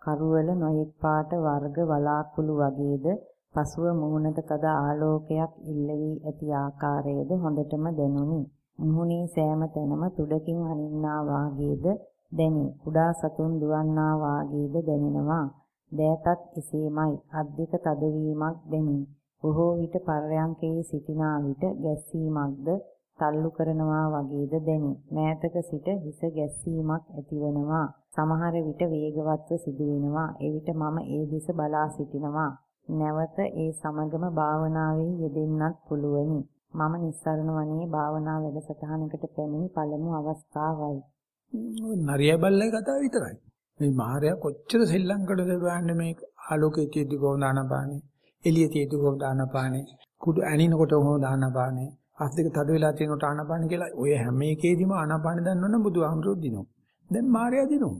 කරුවල නොයෙක් පාට වර්ග වලාකුළු වගේද පසුව මුහුණට තද ආලෝකයක් ඉල්ලවි ඇති ආකාරයේද හොඳටම දැනුනි. මුහුණේ සෑම තැනම තුඩකින් අනින්නා වාගේද දැනේ. කුඩා සතුන් දුවන්නා වාගේද දැනෙනවා. දෑතත් එසේමයි. අත් දෙක තදවීමක් දැනේ. බොහෝ විට පර්යංකයේ සිටිනා විට ගැස්සීමක්ද තල්ලු කරනවා වගේද දැනේ. මෑතක සිට හිස ගැස්සීමක් ඇතිවනවා. සමහර විට වේගවත්ව සිදුවෙනවා. එවිට මම ඒ දෙස බලා සිටිනවා. නැවත ඒ සමගම භාවනාවේ යෙදෙන්නත් පුළුවනි. මම නිස්සරණ වනේ භාවනා වැඩසටහනකට පැමිණි පළමු අවස්ථාවයි. නරිය බල්ලේ කතාව විතරයි. මේ මාර්යා කොච්චර සෙල්ලම් කළද බලන්න මේ ආලෝකයේ තියෙද්දි කොහොමද ආනපානේ එළියේ තියෙද්දි කොහොමද ආනපානේ කුඩු ඇනිනකොට කොහොමද ආනපානේ අස් දෙක තද වෙලා තියෙනකොට ආනපාන කියලා ඔය හැම එකේදීම ආනපාන දන්නවනම් බුදුහාමුදුරුවෝ දිනු. දැන් මාර්යා දිනු.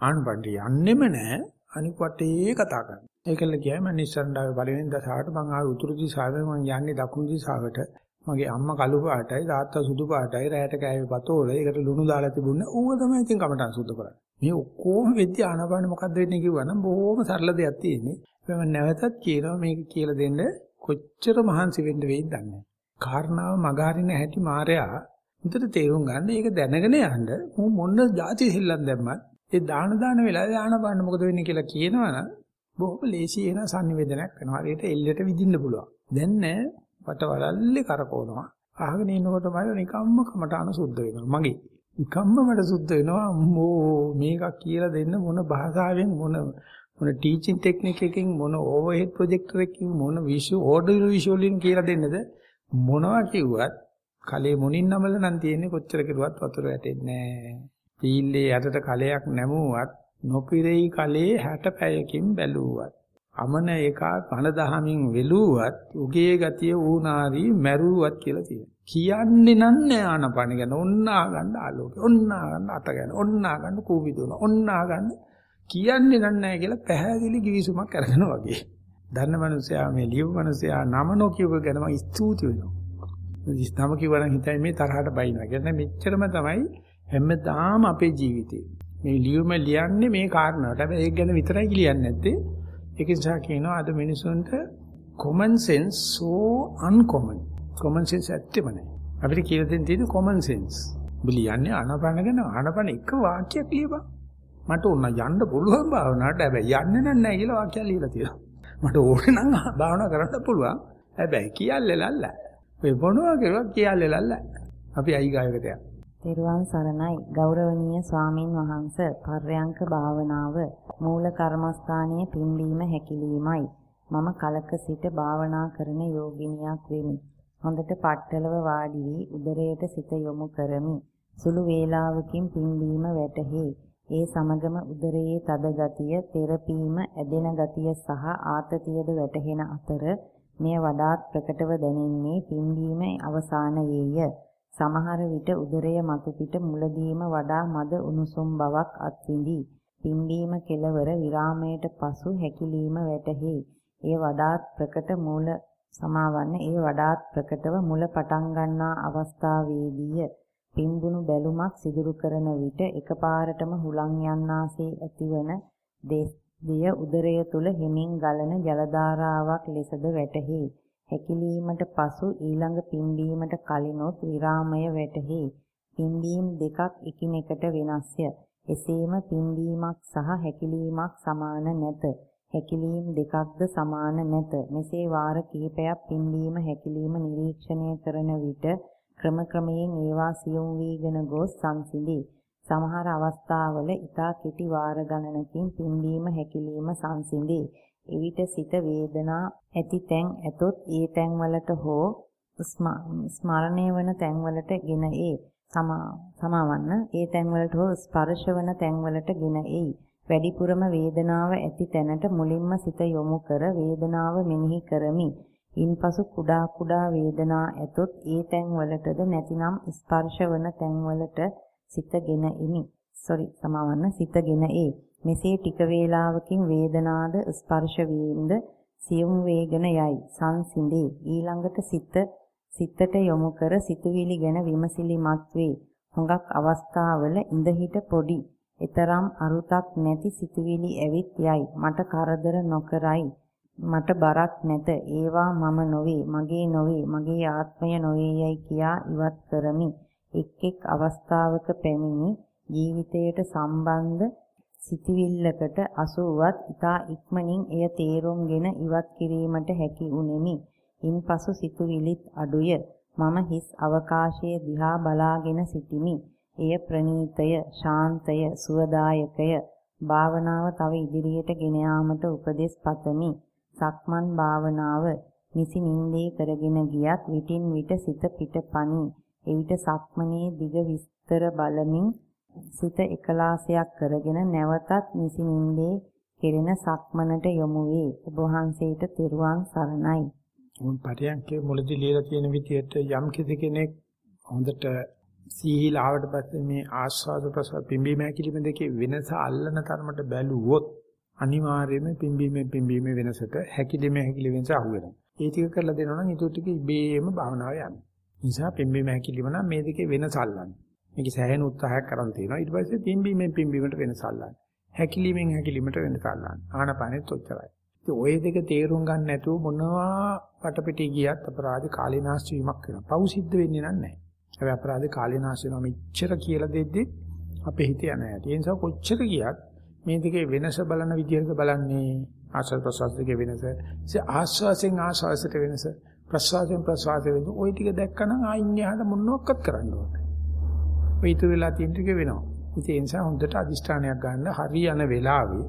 ආනපානට යන්නෙම නැහැ අනික් වටේ කතා කරනවා. ඒකල කියයි මම නිස්සරණාවේ පළවෙනි දසාවට මං ආවේ උතුරු දිශාවෙන් මං යන්නේ දකුණු දිශාවට. මගේ අම්මා කළු පාටයි තාත්තා සුදු පාටයි රැයට කෑවේ පතෝල. ඒකට ලුණු දාලා තිබුණා. ඌව තමයි ඉතින් කමටන් සුද්ධ කරන්නේ. මේ ඔක්කොම වෙද්දී ආනපාන මොකද්ද වෙන්නේ කිව්වනම් බොහොම සරල දෙයක් තියෙන්නේ. මම නැවතත් කියනවා මේක කියලා දෙන්න කොච්චර මහන්සි වෙන්න වෙයිද දන්නේ කාරණාව මගහරින හැටි මායя උන්ට තේරුම් ගන්න ඒක දැනගෙන යන්න මොන જાති සෙල්ලම් දැම්මත් ඒ දාන දාන වෙලාවේ ආනපාන මොකද වෙන්නේ කියලා කියනවනම් බොහොම ලේසි එන sannivedanayak වෙනවා. ඒකට එල්ලට විදින්න පුළුවන්. දැන් නෑ වටවලල්ලේ කරකවනවා. අහගෙන ඉන්නකොට මම නිකම්ම කමටාන සුද්ධ වෙනවා. මගේ. නිකම්ම මට සුද්ධ වෙනවා. අම්මෝ මේක කියලා දෙන්න මොන භාෂාවෙන් මොන මොන ටීචින් ටෙක්නික් එකකින් මොන ඕවර්හෙඩ් ප්‍රොජෙක්ටර් එකකින් මොන විෂුවල් ඕඩියෝ විෂුවලින් කියලා දෙන්නද මොනවා කිව්වත් කලේ මුණින් නමල නම් තියෙන්නේ කොච්චර කෙරුවත් වතුර වැටෙන්නේ නැහැ. පීල්ලේ යටට කලයක් නැමුවත් නොපිරෙයි කලේ 60 පැයකින් බැලුවත් අමන එකා පණ දහමින් වෙලුවත් උගේ ගතිය ඌනාරි මැරුවත් කියලා තියෙනවා. කියන්නේ නන්නේ ආනපන ගැන ඔන්නා ගන්න ආලෝකය. ඔන්නා ගන්න අත ගැන. ඔන්නා ගන්න කූඹි දුන. ඔන්නා ගන්න කියන්නේ නන්නේ කියලා පැහැදිලි කිවිසුමක් අරගෙන වගේ. දන්න මනුස්සයා මේ ලියපු මනුස්සයා නම නොකියව ගැන මම ස්තුති වෙනවා. නම කිව්වනම් හිතයි මේ තරහට බයිනවා. කියන්නේ මෙච්චරම තමයි හැමදාම අපේ ජීවිතේ. මේ ලියුම ලියන්නේ මේ කාරණාවට. හැබැයි ඒක ගැන විතරයි කියන්නේ නැත්තේ. ඒක නිසා කියනවා අද මිනිසුන්ට common sense so uncommon. common sense ඇත්තෙම නැහැ. අපිට කියලා දෙන්න තියෙන්නේ common sense. ඔබ ලියන්නේ ආනපන ගැන ආනපන එක වාක්‍යයක් ලියපන්. මට ඕන යන්න පුළුවන් භාවනාවට හැබැයි යන්නේ නැහැ කියලා වාක්‍යයක් ලියලා තියෙනවා. මට ඕනේ නම් භාවනා කරන්න පුළුවන්. හැබැයි කියල්ලේ ලල්ල. ඔය මොනවා කරුවා කියල්ලේ ලල්ල. අපි අයි ගායකට යනවා. තෙරුවන් සරණයි. ගෞරවනීය ස්වාමින් වහන්ස පර්යංක භාවනාව මූල කර්මස්ථානයේ පිම්බීම හැකිලීමයි. මම කලක සිට භාවනා කරන යෝගිනියක් වෙමි. හොඳට පట్టලව වාඩි වී උදරයට සිත යොමු කරමි. සුළු වේලාවකින් පිම්බීම වැටහි. ඒ සමගම උදරයේ තද ගතිය තෙරපීම ඇදෙන ගතිය සහ ආතතියද වැටහෙන අතර මෙය වඩාත් ප්‍රකටව දැනෙන්නේ පිම්බීම අවසානයේය සමහර විට උදරය මතු පිට මුලදීම වඩා මද උණුසුම් බවක් අත්විඳි. පිම්බීම කෙලවර විරාමයට පසු හැකිලිම වැටහි. එය වඩාත් ප්‍රකට මූල සමාවන්න ඒ වඩාත් ප්‍රකටව මුල පටන් ගන්නා අවස්ථාවේදීය. පිම්බුණු බැලුමක් සිදුරු කරන විට එකපාරටම හුලං යන්නාසේ ඇතිවන දෙය උදරය තුල හිමින් ගලන ජල ධාරාවක් ලෙසද වැටහි. හැකිලීමට පසු ඊළඟ පිම්බීමට කලිනොත් විරාමය වැටහි. පිම්බීම් දෙකක් එකිනෙකට වෙනස්ය. එසේම පිම්බීමක් සහ හැකිලීමක් සමාන නැත. හැකිලීම් දෙකක්ද සමාන නැත. මෙසේ වාර කිහිපයක් පිම්බීම හැකිලීම නිරීක්ෂණය කරන විට ක්‍රම ක්‍රමයෙන් ඒවා සියුම් වීගෙන ගොස් සංසිඳී. සමහර අවස්ථාවල ඊතා කෙටි වාර ගණනකින් පිම්බීම හැකිලීම සංසිඳී. එවිට සිත වේදනා ඇති තැන් ඇතොත් ඒ තැන් වලට හෝ ස්මරණය වන තැන් වලට ගෙන ඒ සමාවන්න ඒ තැන් වලට හෝ ස්පර්ශ වන තැන් වලට ගෙන එයි වැඩිපුරම වේදනාව ඇති තැනට මුලින්ම සිත යොමු කර වේදනාව මෙනෙහි කරමි. ඉන්පසු කුඩා කුඩා වේදනා ඇතොත් ඒ තැන්වලටද නැතිනම් ස්පර්ශ වන තැන්වලට සිතගෙන ඉමි. sorry සමාවන්න සිතගෙන ඒ. මෙසේ ටික වේලාවකින් වේදනාද ස්පර්ශ වීමද සියුම් වේගන යයි සංසිඳේ. ඊළඟට සිත සිතට යොමු කර සිතුවිලි ගැන විමසිලිමත් වේ. හුඟක් අවස්ථාවල ඉඳ හිට පොඩි ඊතරම් අරුතක් නැති සිතුවිලි ඇවිත් යයි. මට කරදර නොකරයි. මට බරක් නැත. ඒවා මම නොවේ, මගේ නොවේ, මගේ ආත්මය නොවේ යයි කියා ඉවත් කරමි. එක් එක් අවස්ථාවක පැමිණි ජීවිතයට සම්බන්ධ සිතවිල්ලකට අසුවත් ඊතා ඉක්මනින් එය තේරුම්ගෙන ඉවත් කිරීමට හැකි උනේමි. ඉන්පසු සිතුවිලිත් අඩුය. මම හිස් අවකාශයේ දිහා බලාගෙන සිටිමි. එය ප්‍රණීතය, ශාන්තය, සුවදායකය. භාවනාව තව ඉදිරියට ගෙන යාමට උපදෙස් පතමි. සක්මන් භාවනාව නිසි නින්දේ කරගෙන ගියත් විටින් විට සිත පිටපණි. එවිට සක්මනේ දිග විස්තර බලමින් සිත එකලාසයක් කරගෙන නැවතත් නිසි නින්දේ කෙරෙන සක්මනට යොමු වේ. ඔබ වහන්සේට තෙරුවන් සරණයි. මොන් පරියන්කේ මුලදී ලියලා තියෙන විදිහට යම් කෙනෙක් හොඳට සීහිල ආවට පස්සේ මේ ආස්වාද ප්‍රසව පිම්බීම හැකිලිම දෙකේ වෙනස අල්ලන තරමට බැලුවොත් අනිවාර්යයෙන්ම පිම්බීමෙන් පිම්බීමේ වෙනසට හැකිලිම හැකිලි වෙනස අහු වෙනවා. ඒ ටික කරලා දෙනවා නම් ඊට ටික ඉබේම භාවනාව යනවා. නිසා පිම්බීම හැකිලිම නම් මේ දෙකේ වෙනස අල්ලන්නේ. මේක සෑහෙන උත්සාහයක් කරන් තියෙනවා. ඊට පස්සේ පිම්බීමෙන් පිම්බීමට වෙනස අල්ලන්නේ. හැකිලිමෙන් හැකිලිමට වෙනස අල්ලන්නේ. ආනපනෙත් ඔච්චරයි. ඉතින් ওই දෙක තේරුම් ගන්න නැතුව මොනවා වටපිටේ ගියත් අපරාධ කාලීනාස්ති වීමක් වෙනවා. පව් සිද්ධ වෙන්නේ නැහැ. හැබැයි අපරාධ කාලීනාස්ති වෙනවා මෙච්චර කියලා දෙද්දි අපේ හිත යන හැටි. ඒ නිසා කොච්චර ගියත් මේ දෙකේ වෙනස බලන විදිහට බලන්නේ ආශ්වාස ප්‍රශ්වාස දෙකේ වෙනස. ඒ ආශ්වාසයෙන් ආශ්වාසයට වෙනස, ප්‍රශ්වාසයෙන් ප්‍රශ්වාසයට වෙනස. ওই ටික දැක්කනම් ආයින් එහාට මොනවක්වත් කරන්න ඕනේ. ඔය ඉතුරු වෙලා තියෙන ටික වෙනවා. ඉතින් ඒ නිසා හොඳට අදිෂ්ඨානයක් ගන්න හරි යන වෙලාවේ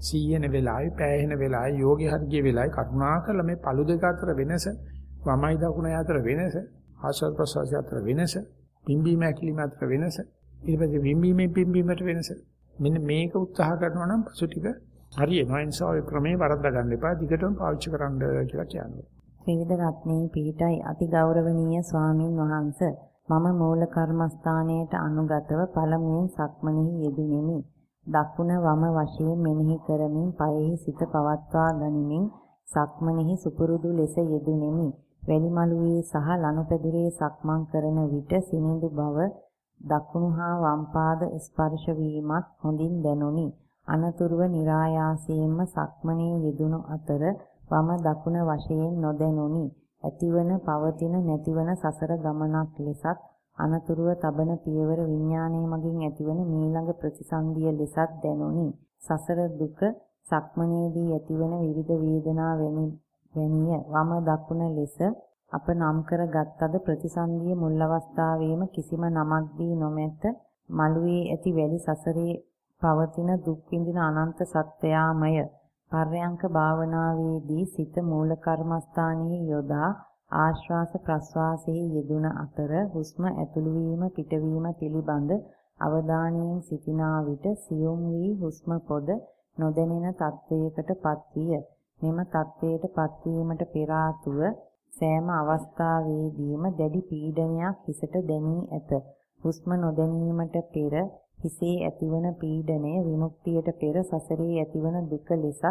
සීයන වෙලාවේ පෑහෙන වෙලාවේ යෝගේ හර්ගිය වෙලාවේ කරුණාකරලා මේ පළු දෙක අතර වෙනස වමයි දකුණයි අතර වෙනස ආශ්වාස ප්‍රශ්වාසය අතර වෙනස පිම්බීම ඇකිලිම අතර වෙනස ඊට පස්සේ පිම්බීමෙන් පිම්බීමට වෙනස මෙන්න මේක උත්සාහ කරනවා නම් පසු ටික හරියනවා ඒ නිසා ඔය ක්‍රමේ වරද්දා ගන්න එපා දිගටම පාවිච්චි කරන්න කියලා කියනවා. ත්‍රිවිධ රත්නේ පිහිටයි අති ගෞරවනීය ස්වාමින් වහන්සේ මම මූල කර්මස්ථානයට අනුගතව පළමුවෙන් සක්මනෙහි යෙදුණෙමි. දකුණ වම වශයෙන් මෙනෙහි කරමින් පයෙහි සිත පවත්වා ගනිමින් සක්මනෙහි සුපුරුදු ලෙස යෙදුණෙමි. වැලිමලුවේ සහ ලනුපැදුරේ සක්මන් කරන විට සිනිඳු බව දකුණු හා වම් පාද ස්පර්ශ වීමත් හොඳින් දැනුනි. අනතුරුව નિરાයාසයෙන්ම සක්මනේ යෙදුණු අතර වම දකුණ වශයෙන් නොදැනුනි. ඇතිවන පවතින නැතිවන සසර ගමනක් ලෙසත් අනතුරුව තබන පියවර විඥානයේ මගින් ඇතිවන මීළඟ ප්‍රතිසන්දිය ලෙසත් දැනුනි. සසර දුක සක්මනේදී ඇතිවන විවිධ වේදනා වැනිය වම දකුණ ලෙස අප නම් කර ගත්තද ප්‍රතිසන්දිය මුල් අවස්ථාවේම කිසිම නමක් දී නොමැත මළුවේ ඇති වැලි සසරේ පවතින දුක් විඳින අනන්ත සත්‍යයාමය පර්යංක භාවනාවේදී සිත මූල කර්මස්ථානයේ යොදා ආශ්වාස ප්‍රශ්වාසයේ යෙදුන අතර හුස්ම ඇතුළු වීම පිටවීම පිළිබඳ අවධානයෙන් සිටිනා විට සියුම් වී හුස්ම පොද නොදැනෙන තත්වයකටපත් විය. මෙම තත්වයට පත්වීමට පෙර ආතුව සෑම අවස්ථාවේදීම දැඩි පීඩනයක් හිසට දැනී ඇත. හුස්ම නොදැනීමට පෙර හිසේ ඇතිවන පීඩණය විමුක්තියට පෙර සසරේ ඇතිවන දුක ලෙසත්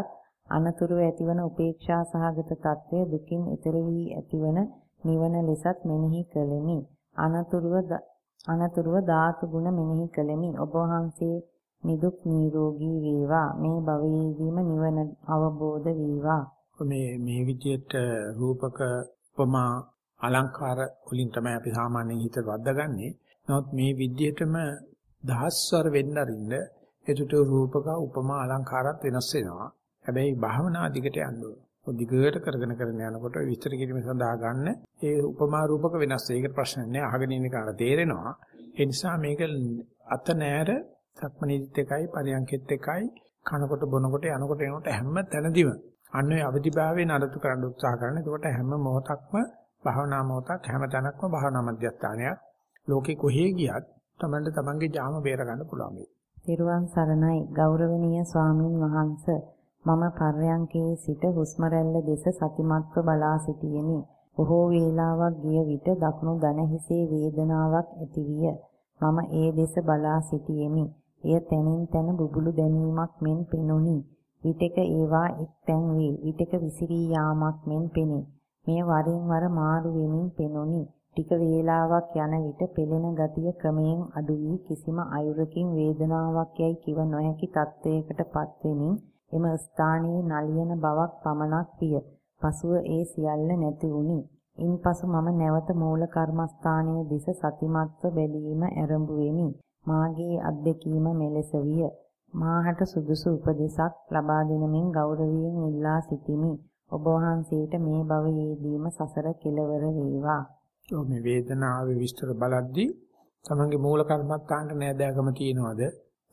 අනතුරුව ඇතිවන උපේක්ෂා සහගත తත්වය දුකින් ඈතර වී ඇතිවන නිවන ලෙසත් මෙනෙහි කළෙමි. අනතුරුව අනතුරුව ධාතු ගුණ මෙනෙහි කළෙමි. ඔබ වහන්සේ නිදුක් නිරෝගී වේවා. මේ භවයේදීම නිවන අවබෝධ වේවා. මේ මේ විදිහට රූපක උපමා අලංකාර වලින් තමයි අපි සාමාන්‍යයෙන් හිත වද්දාගන්නේ. නමුත් මේ විදිහටම දහස්වර වෙන්න අරින්න එතට රූපක උපමා අලංකාරات වෙනස් වෙනවා. හැබැයි භාවනා දිගට යන්න ඕන. දිගට කරගෙන කරගෙන යනකොට විස්තර කිරීම සඳහා ගන්න ඒ උපමා රූපක වෙනස් වෙයි. ඒක ප්‍රශ්න නෑ. අහගෙන ඉන්න කාට තේරෙනවා. ඒ නිසා මේක අත නෑර සක්මනීදිත් එකයි පරියන්කෙත් එකයි කනකොට බොනකොට යනකොට එනකොට හැම තැනදීම අන්න ඒ අවදිභාවයේ නඩත්තු කරන්න උත්සාහ කරන. එතකොට හැම මොහොතක්ම භාවනා මොහොතක් හැම තැනක්ම භාවනා මධ්‍යස්ථානයක්. ලෝකේ කොහේ ගියත් තමන්ට තමන්ගේ ජාම බේර ගන්න පුළුවන් වෙයි. තෙරුවන් සරණයි ගෞරවනීය ස්වාමින් වහන්ස මම පර්යංකයේ සිට හුස්ම දෙස සතිමත්ව බලා සිටියෙමි. බොහෝ වේලාවක් ගිය විට දකුණු දන හිසේ වේදනාවක් ඇතිවිය. මම ඒ දෙස බලා සිටියෙමි. එය තනින් තන බුබුලු දැමීමක් මෙන් පෙනුනි. විටක ඒවා එක්තැන් වේ. විටක විසිරී යාමක් මෙන් පෙනේ. මෙය වරින් වර මාරු වෙමින් පෙනුනි. ටික වේලාවක් යන විට පෙළෙන ගතිය ක්‍රමයෙන් අඩු වී කිසිම අයුරකින් වේදනාවක් යයි කිව නොහැකි තත්වයකටපත් වෙමින් එම ස්ථානයේ නලියන බවක් පමණක් විය. පසුව ඒ සියල්ල නැති වුනි. ඉන්පසු මම නැවත මූල කර්මස්ථානයේ දිස සතිමත්ව බැලීම ආරම්භ වෙමි. මාගේ අත්දැකීම මෙලෙස විය. මාහට සුදුසු උපදෙසක් ලබා දෙනමින් ගෞරවයෙන් ඉල්ලා සිටිමි. ඔබ වහන්සේට මේ භවයේදීම සසර කෙලවර වේවා. මේ වේදනාවේ විස්තර බලද්දී තමන්ගේ මූල කර්මත්තාන්ට නෑදෑකම තියනවද?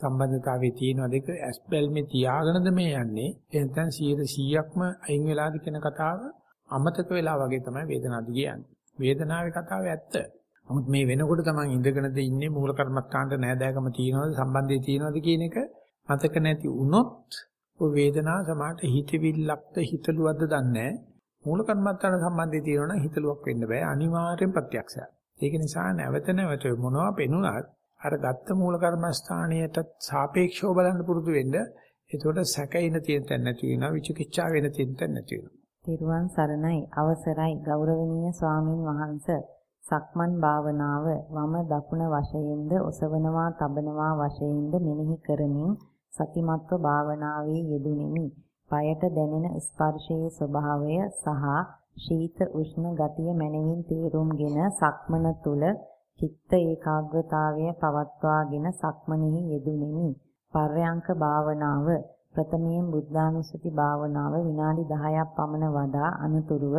සම්බන්ධතාවයේ තියනවද? ඒක ඇස්බල්මේ තියාගෙනද මේ යන්නේ? එහෙනම් 100%ක්ම අයින් වෙලාද කියන කතාව අමතක වෙලා වගේ තමයි වේදනාවද කියන්නේ වේදනාවේ කතාව ඇත්ත. නමුත් මේ වෙනකොට තමන් ඉඳගෙනද ඉන්නේ මූල කර්මත්තාන්ට නෑදෑකම තියනවද? සම්බන්ධය තියනවද කියන එක මතක නැති වුණොත් ඔය වේදනාව සමාට හිතවිල්ලක්ද හිතලුවක්ද දන්නේ මූල කර්මත්තාන සම්බන්ධය තියෙනවා නම් හිතලුවක් වෙන්න බෑ අනිවාර්යෙන් ප්‍රත්‍යක්ෂයක්. ඒක නිසා නැවත නැවත මොනවා පෙනුනත් අර ගත්ත මූල කර්මස්ථානයට සාපේක්ෂව බලන්න පුරුදු වෙන්න. එතකොට සැකයින තියෙන තැන නැති වෙනවා විචිකිච්ඡා වෙන තියෙන තැන නැති වෙනවා. තිරුවන් සරණයි අවසරයි ගෞරවනීය ස්වාමින් වහන්සේ සක්මන් භාවනාව වම දකුණ වශයෙන්ද ඔසවනවා තබනවා වශයෙන්ද මෙනෙහි කරමින් සතිමත්ව භාවනාවේ යෙදුණෙමි. পায়ට දැනෙන ස්පර්ශයේ ස්වභාවය සහ ශීත උෂ්ණ ගතිය මනමින් තේරුම්ගෙන සක්මන තුල චිත්ත ඒකාග්‍රතාවය පවත්වාගෙන සක්මනෙහි යෙදුණෙමි. පර්යංක භාවනාව ප්‍රථමයෙන් බුද්ධානුස්සති භාවනාව විනාඩි 10ක් පමණ වඩා අනතුරුව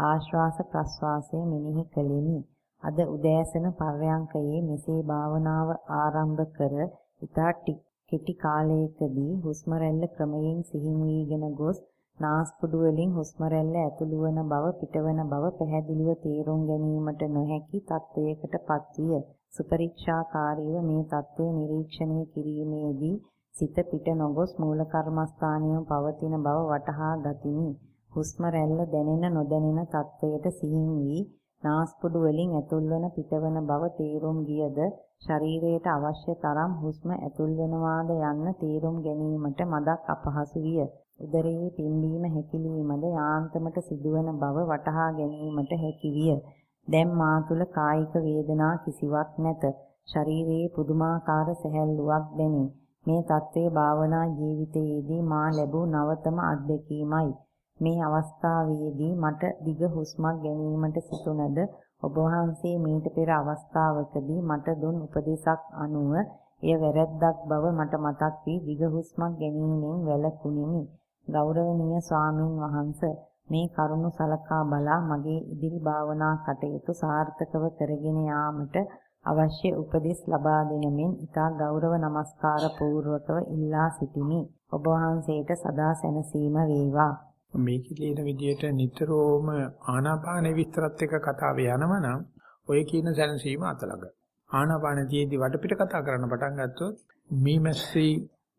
ආශ්වාස ප්‍රශ්වාසය මෙනෙහි කළෙමි. අද උදෑසන පර්යංකයේ මෙසේ භාවනාව ආරම්භ කර ඉතා කෙටි කාලයකදී හුස්ම රැල්ල ක්‍රමයෙන් සිහින් වීගෙන ගොස් නාස්පුඩු වලින් හුස්ම රැල්ල ඇතුළු වන බව පිටවන බව පැහැදිලිව තේරුම් ගැනීමට නොහැකි තත්වයකටපත් විය. සුපරීක්ෂාකාරීව මේ தત્ත්වය නිරීක්ෂණය කිරීමේදී සිත පිට නොගොස් මූල කර්මස්ථානයේ පවතින බව වටහා ගතිමි. හුස්ම රැල්ල දැනෙන නොදැනෙන තත්වයට සිහින් වී නාස්පුඩු වලින් ඇතුල්වන පිටවන බව තේරුම් ගියද ශරීරයට අවශ්‍ය තරම් හුස්ම ඇතුල් වෙනවාද යන්න තේරුම් ගැනීමට මදක් අපහසු විය. උදරයේ පිම්බීම හැකිලීමද යාන්තමට සිදුවන බව වටහා ගැනීමට හැකි විය. දැන් මා තුල කායික වේදනා කිසිවක් නැත. ශරීරයේ පුදුමාකාර සැහැල්ලුවක් දැනේ. මේ தત્ත්වයේ භාවනා ජීවිතයේදී මා ලැබූ නවතම අත්දැකීමයි. මේ අවස්ථාවේදී මට දිග හුස්මක් ගැනීමට සිතුනද ඔබ වහන්සේ මීට පෙර අවස්ථාවකදී මට දුන් උපදේශක් අනුව එය වැරැද්දක් බව මට මතක් වී දිග හුස්මක් ගැනීමෙන් වැළකුණෙමි. ගෞරවනීය ස්වාමින් වහන්සේ මේ කරුණ සලකා බලා මගේ ඉදිරි භාවනා කටයුතු සාර්ථකව කරගෙන යාමට අවශ්‍ය උපදෙස් ලබා දෙනමින් ඊතා ගෞරව නමස්කාර පූර්වකව ඉල්ලා සිටිමි. ඔබ වහන්සේට සදා සැනසීම වේවා. මේකේ ලියන විදිහට නිතරම ආනාපාන විස්තරත් එක්ක කතාව යනවනම් ඔය කියන සැනසීම අතලඟ. ආනාපානතියේදී වටපිට කතා කරන්න පටන් ගත්තොත් මීමැස්සි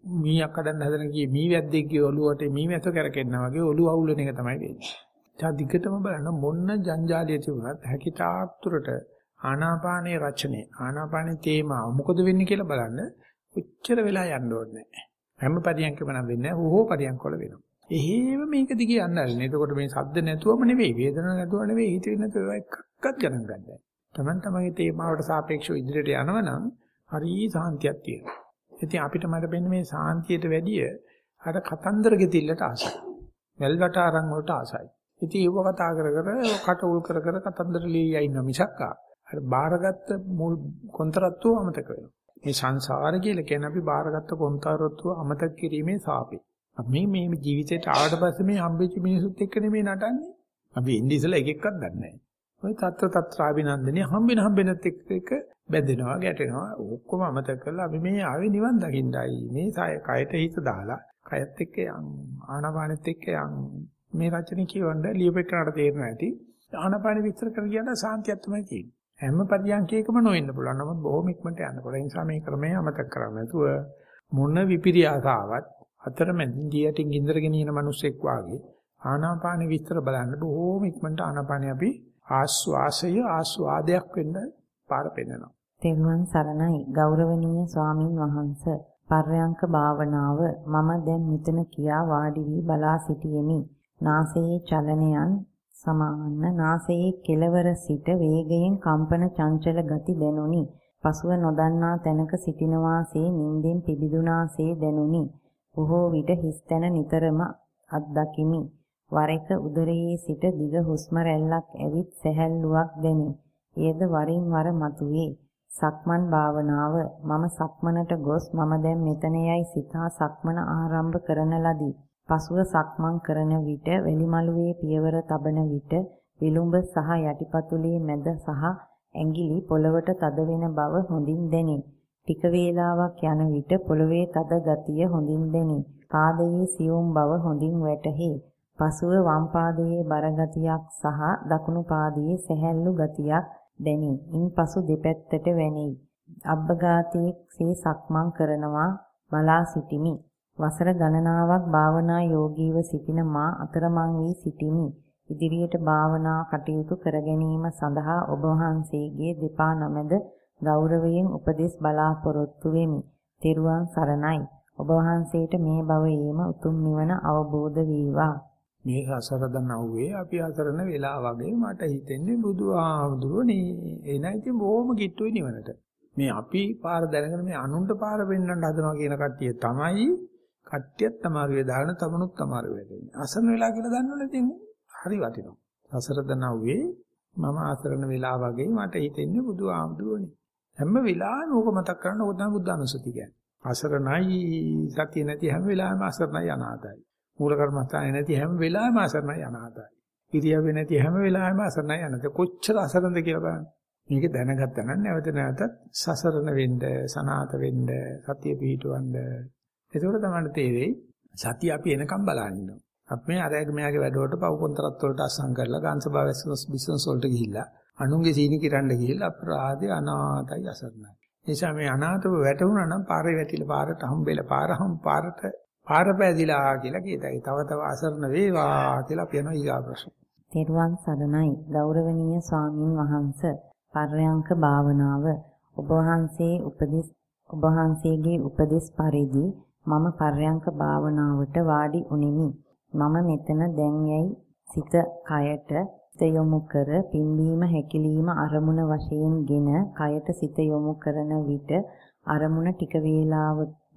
මීයක් කඩන්න හදන කී මී වැද්දෙක්ගේ ඔළුවට මීමැස්ස කරකෙන්නා වගේ ඔළුව අවුල් වෙන එක තමයි වෙන්නේ. තා දිගටම බලන්න මොන්න ජංජාලිය තිබුණත් හැකිතාක්තුරට ආනාපානයේ රචනයේ ආනාපානයේ තේමාව මොකද වෙන්නේ කියලා බලන්න උච්චර වෙලා යන්න ඕනේ නැහැ. හැම පරියන්කම නම් වෙන්නේ නැහැ. හොහෝ පරියන්ක වල වෙනවා. එහෙම මේක දිගේ යන්න ආරින්න. එතකොට මේ සද්ද නැතුවම නෙවෙයි, වේදනාවක් නැතුව නෙවෙයි, හිතේ නැතුව එකක්වත් ගණන් ගන්නෑ. Taman තමගේ තේමාවට සාපේක්ෂව ඉදිරියට යනවනම් හරි සාන්තියක් තියෙනවා. ඉතින් අපිට මට වෙන්නේ මේ සාන්තියට වැඩිය අර කතන්දර ගෙතිල්ලට ආසයි. වැල්වට අරන් වලට ආසයි. ඉතින් ඒව කතා කර කර කට උල් කර කර කතන්දර ලියයි ඉන්න මිසක් අර බාරගත්ත මුල් කොන්තරත්තුව අමතක වෙනවා. මේ සංසාර කියලා කියන්නේ අපි බාරගත්ත කොන්තරත්තුව අමතක කිරීමේ සාපේ. අපි මේ මේ ජීවිතේට ආවට පස්සේ මේ හම්බෙච්ච මිනිසුත් එක්ක නෙමෙයි නටන්නේ. අපි ඉන්නේ ඉස්සලා එක එකක්වත් දන්නේ නැහැ. ඔය తත්‍ර తත්‍රාభిනන්දනේ හම්බෙන හම්බෙනත් එක්ක බැඳෙනවා ගැටෙනවා ඔක්කොම අමතක කරලා අපි මේ ආවේ නිවන් දකින්නයි. මේ කයට හිත දාලා කයත් එක්ක යන් ආනපානෙත් එක්ක යන් මේ රචනෙ කියවන්න ලියපෙන්නට තේරෙනවා ඇති. ආනපානෙ විස්තර කර කියන්න සාන්තියක් තමයි තියෙන්නේ. හැම පරියන්කයකම නොඉන්න පුළුවන්. නමුත් බොහොම ඉක්මනට යන්න පුළුවන්. ඒ නිසා මේ ක්‍රමය අමතක කරන්නේ නැතුව මොන විපිරියාසාවක් අතරමැදින් දියටින් ගින්දර ගෙනියන මිනිස්සෙක් වාගේ ආනාපාන විස්තර බලන්න බොහෝම ඉක්මනට ආනාපානිය අපි ආස්වාසය ආස්වාදයක් වෙන්න පාර පෙන්නනවා. තෙරුවන් සරණයි ගෞරවනීය ස්වාමින් වහන්සේ පර්යංක භාවනාව මම දැන් මෙතන කියා වාඩි වී බලා සිටියෙමි. නාසයේ චලනයන් සමාන්න නාසයේ කෙළවර සිට වේගයෙන් කම්පන චංචල ගති දැනුනි. පසුව නොදන්නා තැනක සිටින වාසේ නින්දෙන් පිබිදුනාසේ දැනුනි. බොහෝ විට හිස් තැන නිතරම අත්දකිමි. වර එක උදරයේ සිට දිග හුස්ම රැල්ලක් ඇවිත් සැහැල්ලුවක් දැනේ. එයද වරින් වර මතුවේ. සක්මන් භාවනාව මම සක්මනට ගොස් මම දැන් මෙතන යයි සිතා සක්මන ආරම්භ කරන ලදී. පසුව සක්මන් කරන විට වැලිමලුවේ පියවර තබන විට විලුඹ සහ යටිපතුලේ මැද සහ ඇඟිලි පොළවට තද වෙන බව හොඳින් දැනේ. ටික වේලාවක් යන විට පොළවේ තද ගතිය හොඳින් දැනේ. පාදයේ සියුම් බව හොඳින් වැටහි. පසුව වම් පාදයේ බර ගතියක් සහ දකුණු පාදයේ සැහැල්ලු ගතියක් දැනේ. ඉන්පසු දෙපැත්තට වැනෙයි. අබ්බගාතයේ සේ සක්මන් කරනවා බලා සිටිමි. වසර ගණනාවක් භාවනා යෝගීව සිටින මා අතරමං වී සිටිමි. ඉදිරියට භාවනා කටයුතු කර ගැනීම සඳහා ඔබ වහන්සේගේ දෙපා නමද ගෞරවයෙන් උපදෙස් බලාපොරොත්තු වෙමි. තෙරුවන් සරණයි. ඔබ වහන්සේට මේ භවයේම උතුම් නිවන අවබෝධ වේවා. මේ සසරදන අවුවේ අපි අසරණ වෙලා වගේ මට හිතෙන්නේ බුදුආමඳුරනේ එනයි ඉතින් බොහොම කිට්ටුයි නිවනට මේ අපි පාර දැනගෙන මේ අනුන්ට පාර පෙන්වන්න හදනවා කියන කට්ටිය තමයි කට්ටියත් තමාරුවේ දාන තමනුත් තමාරු වෙන්නේ. අසරණ වෙලා කියලා දන්නවනේ ඉතින් හරි වටිනවා. සසර දනව්වේ මම අසරණ වෙලා වගේ මට හිතෙන්නේ බුදු ආමදුවනේ. හැම වෙලාවෙම ඕක මතක් කරන්න ඕක තමයි බුද්ධානුස්සති කියන්නේ. අසරණයි සතිය නැති හැම වෙලාවෙම අසරණයි අනාතයි. මූල කර්මස්ථානේ නැති හැම වෙලාවෙම අසරණයි අනාතයි. ඉරියව්වේ නැති හැම වෙලාවෙම අසරණයි අනාතයි. කොච්චර අසරණද කියලා බලන්න. මේක දැනගත්තා නම් නැවත නැවතත් සසරණ වෙන්න, සනාත වෙන්න, සතිය පිහිටවන්න එතකොට තමයි තේරෙයි සතිය අපි එනකම් බලන් ඉන්නවා. අපි මේ අරයගේ මෙයාගේ වැඩවලට පව් කොන්තරත් වලට අස්සම් කරලා ගාන්සභාව බිස්නස් වලට ගිහිල්ලා අනුන්ගේ සීනි කිරන්න ගිහිල්ලා අපරාධේ අනාතයි අසරණයි. නිසා මේ අනාතව වැටුණා නම් පාරේ වැටිලා පාරට හම්බෙලා පාර හම් පාරට පාර පෑදිලා කියලා කියතයි. තව තව අසරණ වේවා කියලා අපි යනවා ඊගා ප්‍රශ්න. තෙරුවන් සරණයි ගෞරවනීය ස්වාමින් වහන්සේ පර්යංක භාවනාව ඔබ වහන්සේ උපදෙස් ඔබ වහන්සේගේ උපදෙස් පරිදි මම පර්යංක භාවනාවට වාඩි උනිමි. මම මෙතන දැන් යයි සිත කයට සිත යොමු කර පිම්බීම හැකිලිම අරමුණ වශයෙන්ගෙන කයට සිත යොමු කරන විට අරමුණ ටික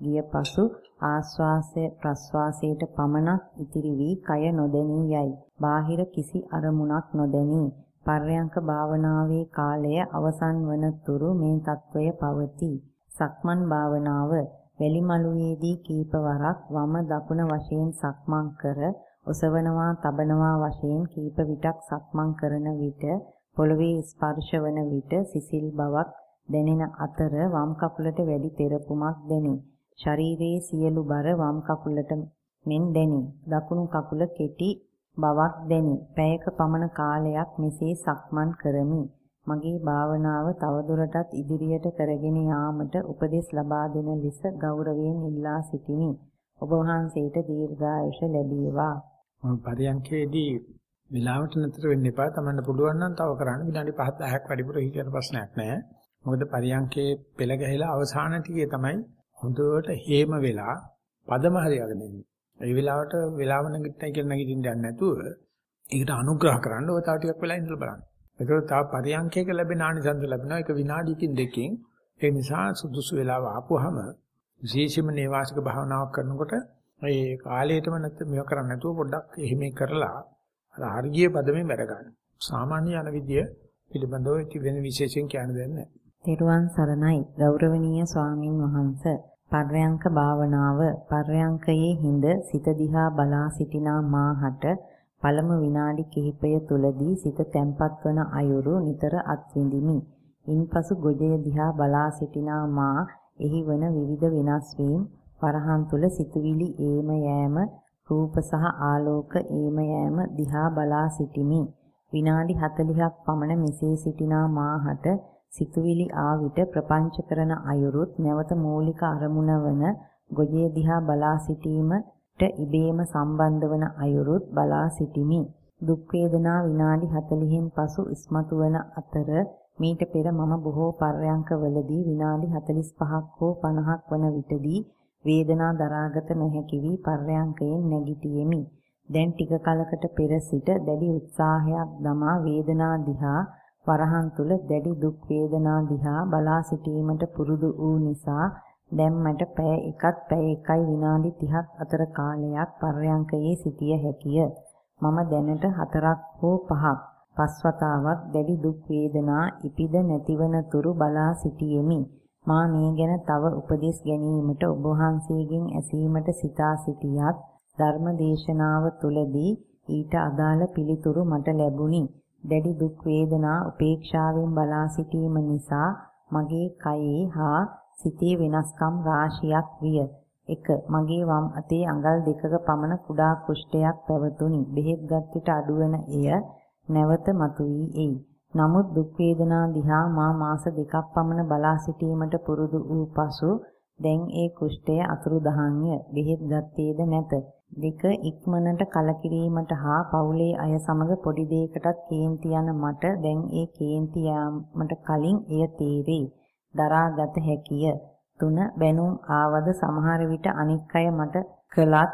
ගිය පසු ආස්වාසය ප්‍රස්වාසයට පමණක් ඉතිරි වී කය නොදැනී යයි. බාහිර කිසි අරමුණක් නොදැනී පර්යංක භාවනාවේ කාලය අවසන් වන තුරු මේ తත්වය පවතී. සක්මන් භාවනාව වැලිමලුවේදී කීප වරක් වම දකුණ වශයෙන් සක්මන් කර ඔසවනවා තබනවා වශයෙන් කීප විටක් සක්මන් කරන විට පොළවේ ස්පර්ශ වන විට සිසිල් බවක් දැනෙන අතර වම් කකුලට වැඩි තෙරපුමක් දැනේ. ශරීරයේ සියලු බර වම් කකුලට මෙන් දැනේ. දකුණු කකුල කෙටි බවක් දැනේ. පැයක පමණ කාලයක් මෙසේ සක්මන් කරමි. මගේ භාවනාව තවදුරටත් ඉදිරියට කරගෙන යාමට උපදෙස් ලබා දෙන ලෙස ගෞරවයෙන් ඉල්ලා සිටිමි. ඔබ වහන්සේට දීර්ඝායුෂ ලැබේවා. මම පරියන්කේදී විලාවට නතර වෙන්න එපා. තමන්න පුළුවන් නම් තව කරන්න විනාඩි 5 10ක් වැඩිපුර හිටියට ප්‍රශ්නයක් නැහැ. මොකද පරියන්කේ පෙළ ගැහිලා අවසාන ටිකේ තමයි හොඳට හේම වෙලා පදම හරියගෙන ඉන්නේ. ඒ වෙලාවට වෙලාව නැගිටින්න කියලා නැගිටින්න යන්නේ නැතුව ඒකට අනුග්‍රහ කරන්න ඔය තාව ටිකක් වෙලා ඉඳලා බලන්න. ඒකට තව පරියන්කයක ලැබෙන ආනිසංස ලැබෙනවා. ඒක විනාඩියකින් දෙකකින්. ඒ නිසා සුදුසු වෙලාව ආපුවාම විශේෂයෙන්ම නේවාසික භාවනාවක් කරනකොට ඒ කාලයටම නැත්නම් මේව කරන්නේ නැතුව පොඩ්ඩක් එහෙම කරලා අර හර්ගිය පදමෙන් වැඩ ගන්න. සාමාන්‍ය යන විදිය පිළිබඳව ඉති වෙන විශේෂයෙන් කියන්න දෙයක් නැහැ. තෙරුවන් සරණයි ගෞරවනීය ස්වාමින් වහන්සේ පර්යංක භාවනාව පර්යංකයේ හිඳ සිත දිහා බලා සිටිනා මාහට පළමු විනාඩි කිහිපය තුලදී සිත තැම්පත් වන අයුරු නිතර අත්විඳිමි. ඉන්පසු ගොජය දිහා බලා සිටිනා මා එහි වන විවිධ වෙනස් වීම වරහන් තුල සිතුවිලි ඒම යෑම රූප සහ ආලෝක ඒම යෑම දිහා බලා සිටිමි. විනාඩි 40ක් පමණ මෙසේ සිටිනා මාහට සිතුවිලි ආ විට ප්‍රපංච කරන අයුරුත් නැවත මූලික අරමුණ වන ගොජේ දිහා බලා සිටීමට ඉබේම සම්බන්ධ වන අයුරුත් බලා සිටිමි. දුක් වේදනා විනාඩි 40න් පසු ඉස්මතු වන අතර මීට පෙර මම බොහෝ පර්යංකවලදී විනාඩි 45ක් හෝ 50ක් වන විටදී වේදනා දරාගත නොහැකි වී පර්යංකයෙන් නැගිටියෙමි. දැන් ටික කලකට පෙර සිට දැඩි උත්සාහයක් දමා වේදනා දිහා වරහන් තුල දැඩි දුක් වේදනා දිහා බලා සිටීමට පුරුදු වූ නිසා දැන් මට පැය එකත් පැය එකයි විනාඩි 30ක් අතර කාලයක් පර්යංකයේ සිටිය හැකිය. මම දැනට හතරක් හෝ පහක් පස්වතාවක් දැඩි දුක් වේදනා ඉපිද නැතිවන තුරු බලා සිටියෙමි. මා මේ ගැන තව උපදෙස් ගැනීමට ඔබ වහන්සේගෙන් ඇසීමට සිතා සිටියත් ධර්ම දේශනාව තුළදී ඊට අදාළ පිළිතුරු මට ලැබුණි. දැඩි දුක් වේදනා උපේක්ෂාවෙන් බලා සිටීම නිසා මගේ කයේ හා සිතේ වෙනස්කම් රාශියක් විය. 1. මගේ වම් අතේ අඟල් දෙකක පමණ කුඩා කුෂ්ඨයක් පැවතුණි. බෙහෙත් ගත් විට අඩුවන එය නැවත මතුවී එයි. නමුත් දුක් වේදනා දිහා මා මාස දෙකක් පමණ බලා සිටීමට පුරුදු වූ පසු දැන් ඒ කුෂ්ඨය අතුරුදහන්ය. බෙහෙත් ගත්තේද නැත. දෙක ඉක්මනට කලකිරීමට හා පවුලේ අය සමග පොඩි දෙයකටත් කේන්ති යන මට දැන් ඒ කේන්ති යාමට කලින් එය තේරෙයි. දරාගත හැකිය. තුන බැනුම් ආවද සමහර විට අනික් අය මට කළත්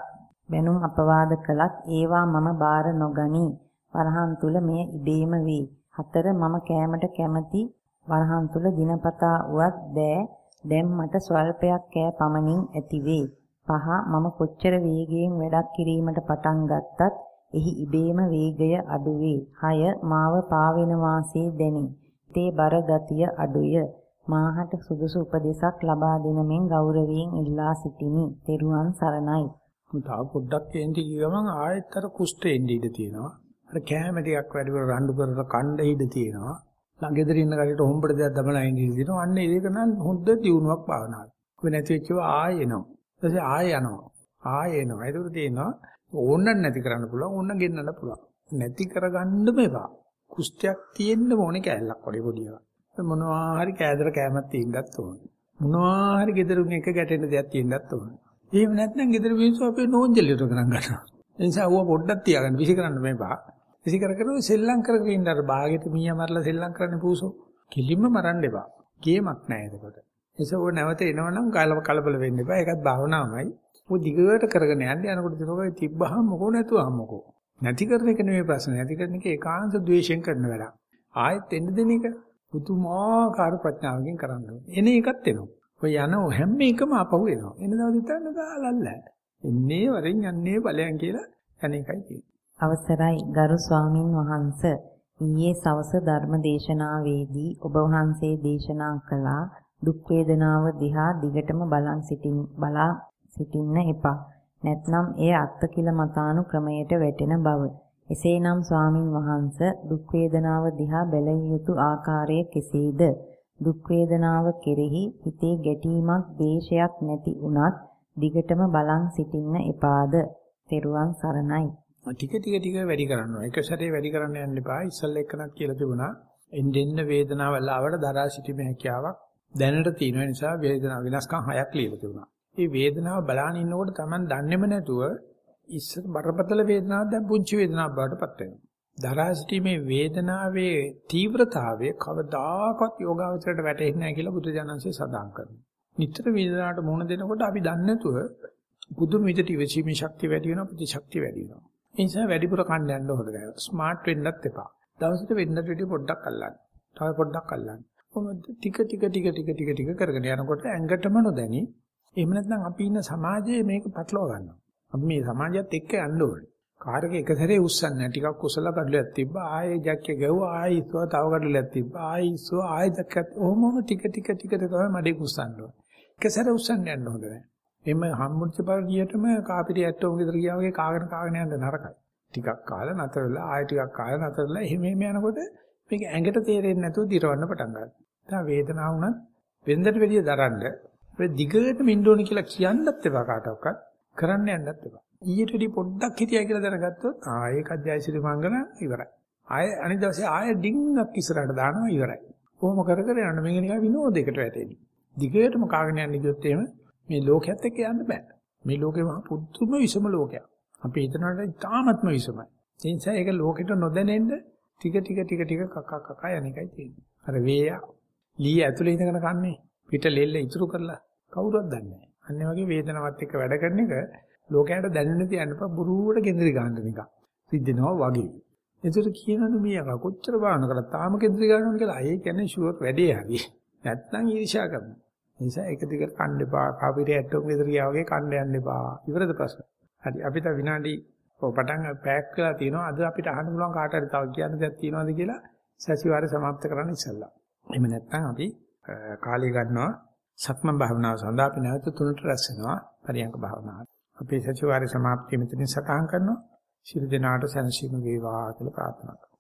බැනුම් අපවාද කළත් ඒවා මම බාර නොගනී. වරහන් තුල මෙය ඉබේම වේ. හතර මම කෑමට කැමති වරහන් තුල දිනපතා උවත් දෑ දැන් මට ස්වල්පයක් කෑ පමණින් ඇති වේ. පහ මම කොච්චර වේගයෙන් වැඩක් කිරීමට පටන් ගත්තත් එහි ඉබේම වේගය අඩු වේ. හය මාව පාවෙන වාසේ දැනේ. තේ බර ගතිය අඩුය. මාහට සුදුසු උපදේශක් ලබා දෙන මෙන් ගෞරවයෙන් ඉල්ලා සිටිමි. තෙරුවන් සරණයි. තව පොඩ්ඩක් එන්ටි ගමන් ආයෙත් අර කුෂ්ඨ එන්න ඉඩ තියෙනවා. අර කැම ටිකක් වැඩිපුර රණ්ඩු කරලා කණ්ඩ ඉඩ තියෙනවා. ළඟෙදර ඉන්න කඩේට හොම්බට දෙයක් දමලා ඉන්න ඉඩ තියෙනවා. අන්න ඒක නම් හොඳ දියුණුවක් භාවනාවක්. ඔය නැති වෙච්චව ආයෙ එනවා. ඊට පස්සේ ආයෙ යනවා. ආයෙ එනවා. ඒක තියෙනවා ඕනනම් නැති කරන්න පුළුවන්. ඕනනම් ගෙන්නන්න පුළුවන්. නැති කරගන්නම එපා. කුෂ්ඨයක් තියෙන්න ඕනේ කැලලක් වගේ පොඩි එකක්. මොනවා හරි කෑදර කෑමක් තියෙන්නත් ඕනේ. මොනවා හරි ගෙදරුන් එක ගැටෙන්න දෙයක් තියෙන්නත් ඕනේ. එහෙම නැත්නම් ගෙදර මිනිස්සු අපේ නෝන්ජලියට ගණන් ගන්නවා. ඒ නිසා ඌව පොඩ්ඩක් තියාගන්න විසි කරන්න මේපා. විසි කර කර සෙල්ලම් කරගෙන ඉන්න අර බාගෙට මීයා මරලා සෙල්ලම් කරන්න පූසෝ. කිලින්ම මරන්න එපා. ගේමක් නෑ එතකොට. ඒසෝ ඌ නැවත එනවනම් කලබල වෙන්න එපා. ඒකත් භාවනාවමයි. ඌ දිගට කරගෙන යන්න යනකොට දිනකෝ තිබ්බහම මොකෝ නැතුවම මොකෝ. නැති කරන එක නෙමෙයි ප්‍රශ්නේ. නැති කරන එක ඒකාන්ත ද්වේෂයෙන් කරන වැඩක්. ආයෙත් එන්න දෙන එක පුදුමාකාර ප්‍රඥාවකින් කරන්න ඕනේ. එන එකත් එනවා. ඔය යන හැම එකම අපහු එනවා. එන දවස් හිතන්න දාලල්ල. එන්නේ වරෙන් යන්නේ ඵලයන් කියලා යන එකයි තියෙන්නේ. අවසරයි ගරු ස්වාමින් වහන්ස ඊයේ සවස ධර්ම දේශනාවේදී ඔබ වහන්සේ දේශනා කළා දුක් වේදනාව දිහා දිගටම බලන් සිටින් බලා සිටින්න එපා. නැත්නම් එය අත්කිල මතානු ක්‍රමයට වැටෙන බව. එසේනම් ස්වාමින් වහන්ස දුක් වේදනාව දිහා බැලිය යුතු ආකාරය කෙසේද? දුක් වේදනාව කෙරෙහි හිතේ ගැටීමක්, ද්වේෂයක් නැති වුණත් දිගටම බලන් සිටින්න එපාද? තෙරුවන් සරණයි. ටික ටික ටික වැඩි කරන්න ඕන. එක සැරේ වැඩි කරන්න යන්න එපා. ඉස්සල් එක්කනක් කියලා තිබුණා. එන්නෙන්න වේදනාව ලාවට දරා සිටීමේ හැකියාවක් දැනට තියෙන නිසා වේදනාව වෙනස්කම් හයක් ලියලා තිබුණා. මේ වේදනාව බලාගෙන ඉන්නකොට Taman දන්නේම නැතුව ඉස්සර බරපතල වේදනාවක් දැන් පුංචි වේදනාවක් බවට පත් වෙනවා. දරා සිටීමේ වේදනාවේ තීව්‍රතාවය කවදාකවත් යෝගාවචරයට වැටෙන්නේ නැහැ කියලා බුදුජානන්සේ සඳහන් කරනවා. නිතර වේදනාවට මුහුණ දෙනකොට අපි දන්නේ නැතුව බුදුම විදිහට ඉවසීමේ ශක්තිය වැඩි වෙනවා ප්‍රතිශක්තිය වැඩි වෙනවා. ඒ නිසා වැඩිපුර කන්න යන්න හොඳ නැහැ. ස්මාර්ට් වෙන්නත් එපා. දවසට වෙන්නට වැඩි පොඩ්ඩක් අල්ලන්න. තව පොඩ්ඩක් අල්ලන්න. කොහොමද ටික ටික ටික ටික ටික ටික කරගෙන යනකොට ඇඟටම නොදැනි. එහෙම නැත්නම් අපි ඉන්න සමාජයේ මේක පටලවා ගන්නවා. අපි මේ සමාජයත් එක්ක යන්න ඕනේ. කාර් එක එක සැරේ උස්සන්නේ නැහැ. ටිකක් කුසල කඩලයක් තිබ්බා. ආයේ ජැක්කේ ගැහුවා. ආයේ ඉස්සුවා තව කඩලයක් තිබ්බා. ආයේ ඉස්සුවා ආයේ ජැක්කත් ඔහොමම ටික ටික ටික තමයි මඩේ කුස්සන්න ඕනේ. එක සැරේ උස්සන්න යන්න හොඳ නැහැ. එimhe හම්මුච්ච පරිදියටම කාපිරිය ඇටෝම ගෙදර ගියා වගේ කාගෙන කාගෙන යන්න නරකයි. ටිකක් කාලා නතර වෙලා ආයෙ ටිකක් කාලා නතර වෙලා එහෙම එහෙම යනකොට මේක ඇඟට තේරෙන්නේ නැතුව දිරවන්න පටන් ගන්නවා. දැන් වේදනාව උනත් වෙන්දට වැඩිය දරන්න. ඒ දිගටම ඉන්න ඕනේ කියලා කියන්නත් එපා කාටවත්. කරන්න යන්නත් එපා. ඊට වැඩි පොඩ්ඩක් හිටියා කියලා දැනගත්තොත් ආ ඒකත් ජයසිරි මංගල ඉවරයි. ආය අනිත් දවසේ ආය ඩිංගක් ඉස්සරහට දානවා ඉවරයි. කොහොම කර කර යන්න මේක නිකන් විනෝදයකට වැටෙන්නේ. දිගටම කාගෙන යන්න ගියොත් එහෙම මේ ලෝකයේත් එක්ක යන්න බෑ. මේ ලෝකේ මහ පුදුම විසම ලෝකයක්. අපි හිතනවාට ඉතාමත්ම විසමයි. ඒ නිසා ඒක ලෝකෙට නොදැනෙන්න ටික ටික ටික ටික කක කක යන එකයි තියෙන්නේ. අර වේය ලී ඇතුලේ ඉඳගෙන කන්නේ පිට ලෙල්ල ඉතුරු කරලා කවුරුවත් දන්නේ නැහැ. අන්නේ වගේ වේදනාවත් එක්ක වැඩ කරන එක ලෝකයට දැනෙන්න තියන්න බෑ බුරුවට ගෙන්දිරි ගන්න නිකන්. සිද්ධනවා වගේ. ඒතර කියනවනේ මේ අක කොච්චර බාන කරලා තාම ගෙන්දිරි ගන්නවා කියලා. ඒ කියන්නේ ෂුවර් වැඩේ හරි. නැත්තම් ඊර්ෂ්‍යා කරනවා. නිසා එක දිගට කන්න එපා. කපිරේ ඇටෝම් ගෙදර ගියා වගේ කන්න යන්න එපා. ඉවරද ප්‍රශ්න? හරි. අපි තව විනාඩි පටන් පැක් කරලා තිනවා. අද අපිට අහන්න පුළුවන් කාට හරි තව කියන්න දෙයක් තියනවාද කියලා සතිವಾರය સમાપ્ત කරන්න ඉස්සෙල්ලා. එහෙම නැත්නම් අපි කාලය ගන්නවා සක්ම භාවනාව සඳහා අපි නැවත තුනට රැස් වෙනවා පරියංග භාවනාව. අපේ සතිವಾರය સમાપ્තිය මෙතනින් සටහන් කරනවා. ශිරු දිනාට සැනසීම වේවා කියලා ප්‍රාර්ථනා කරනවා.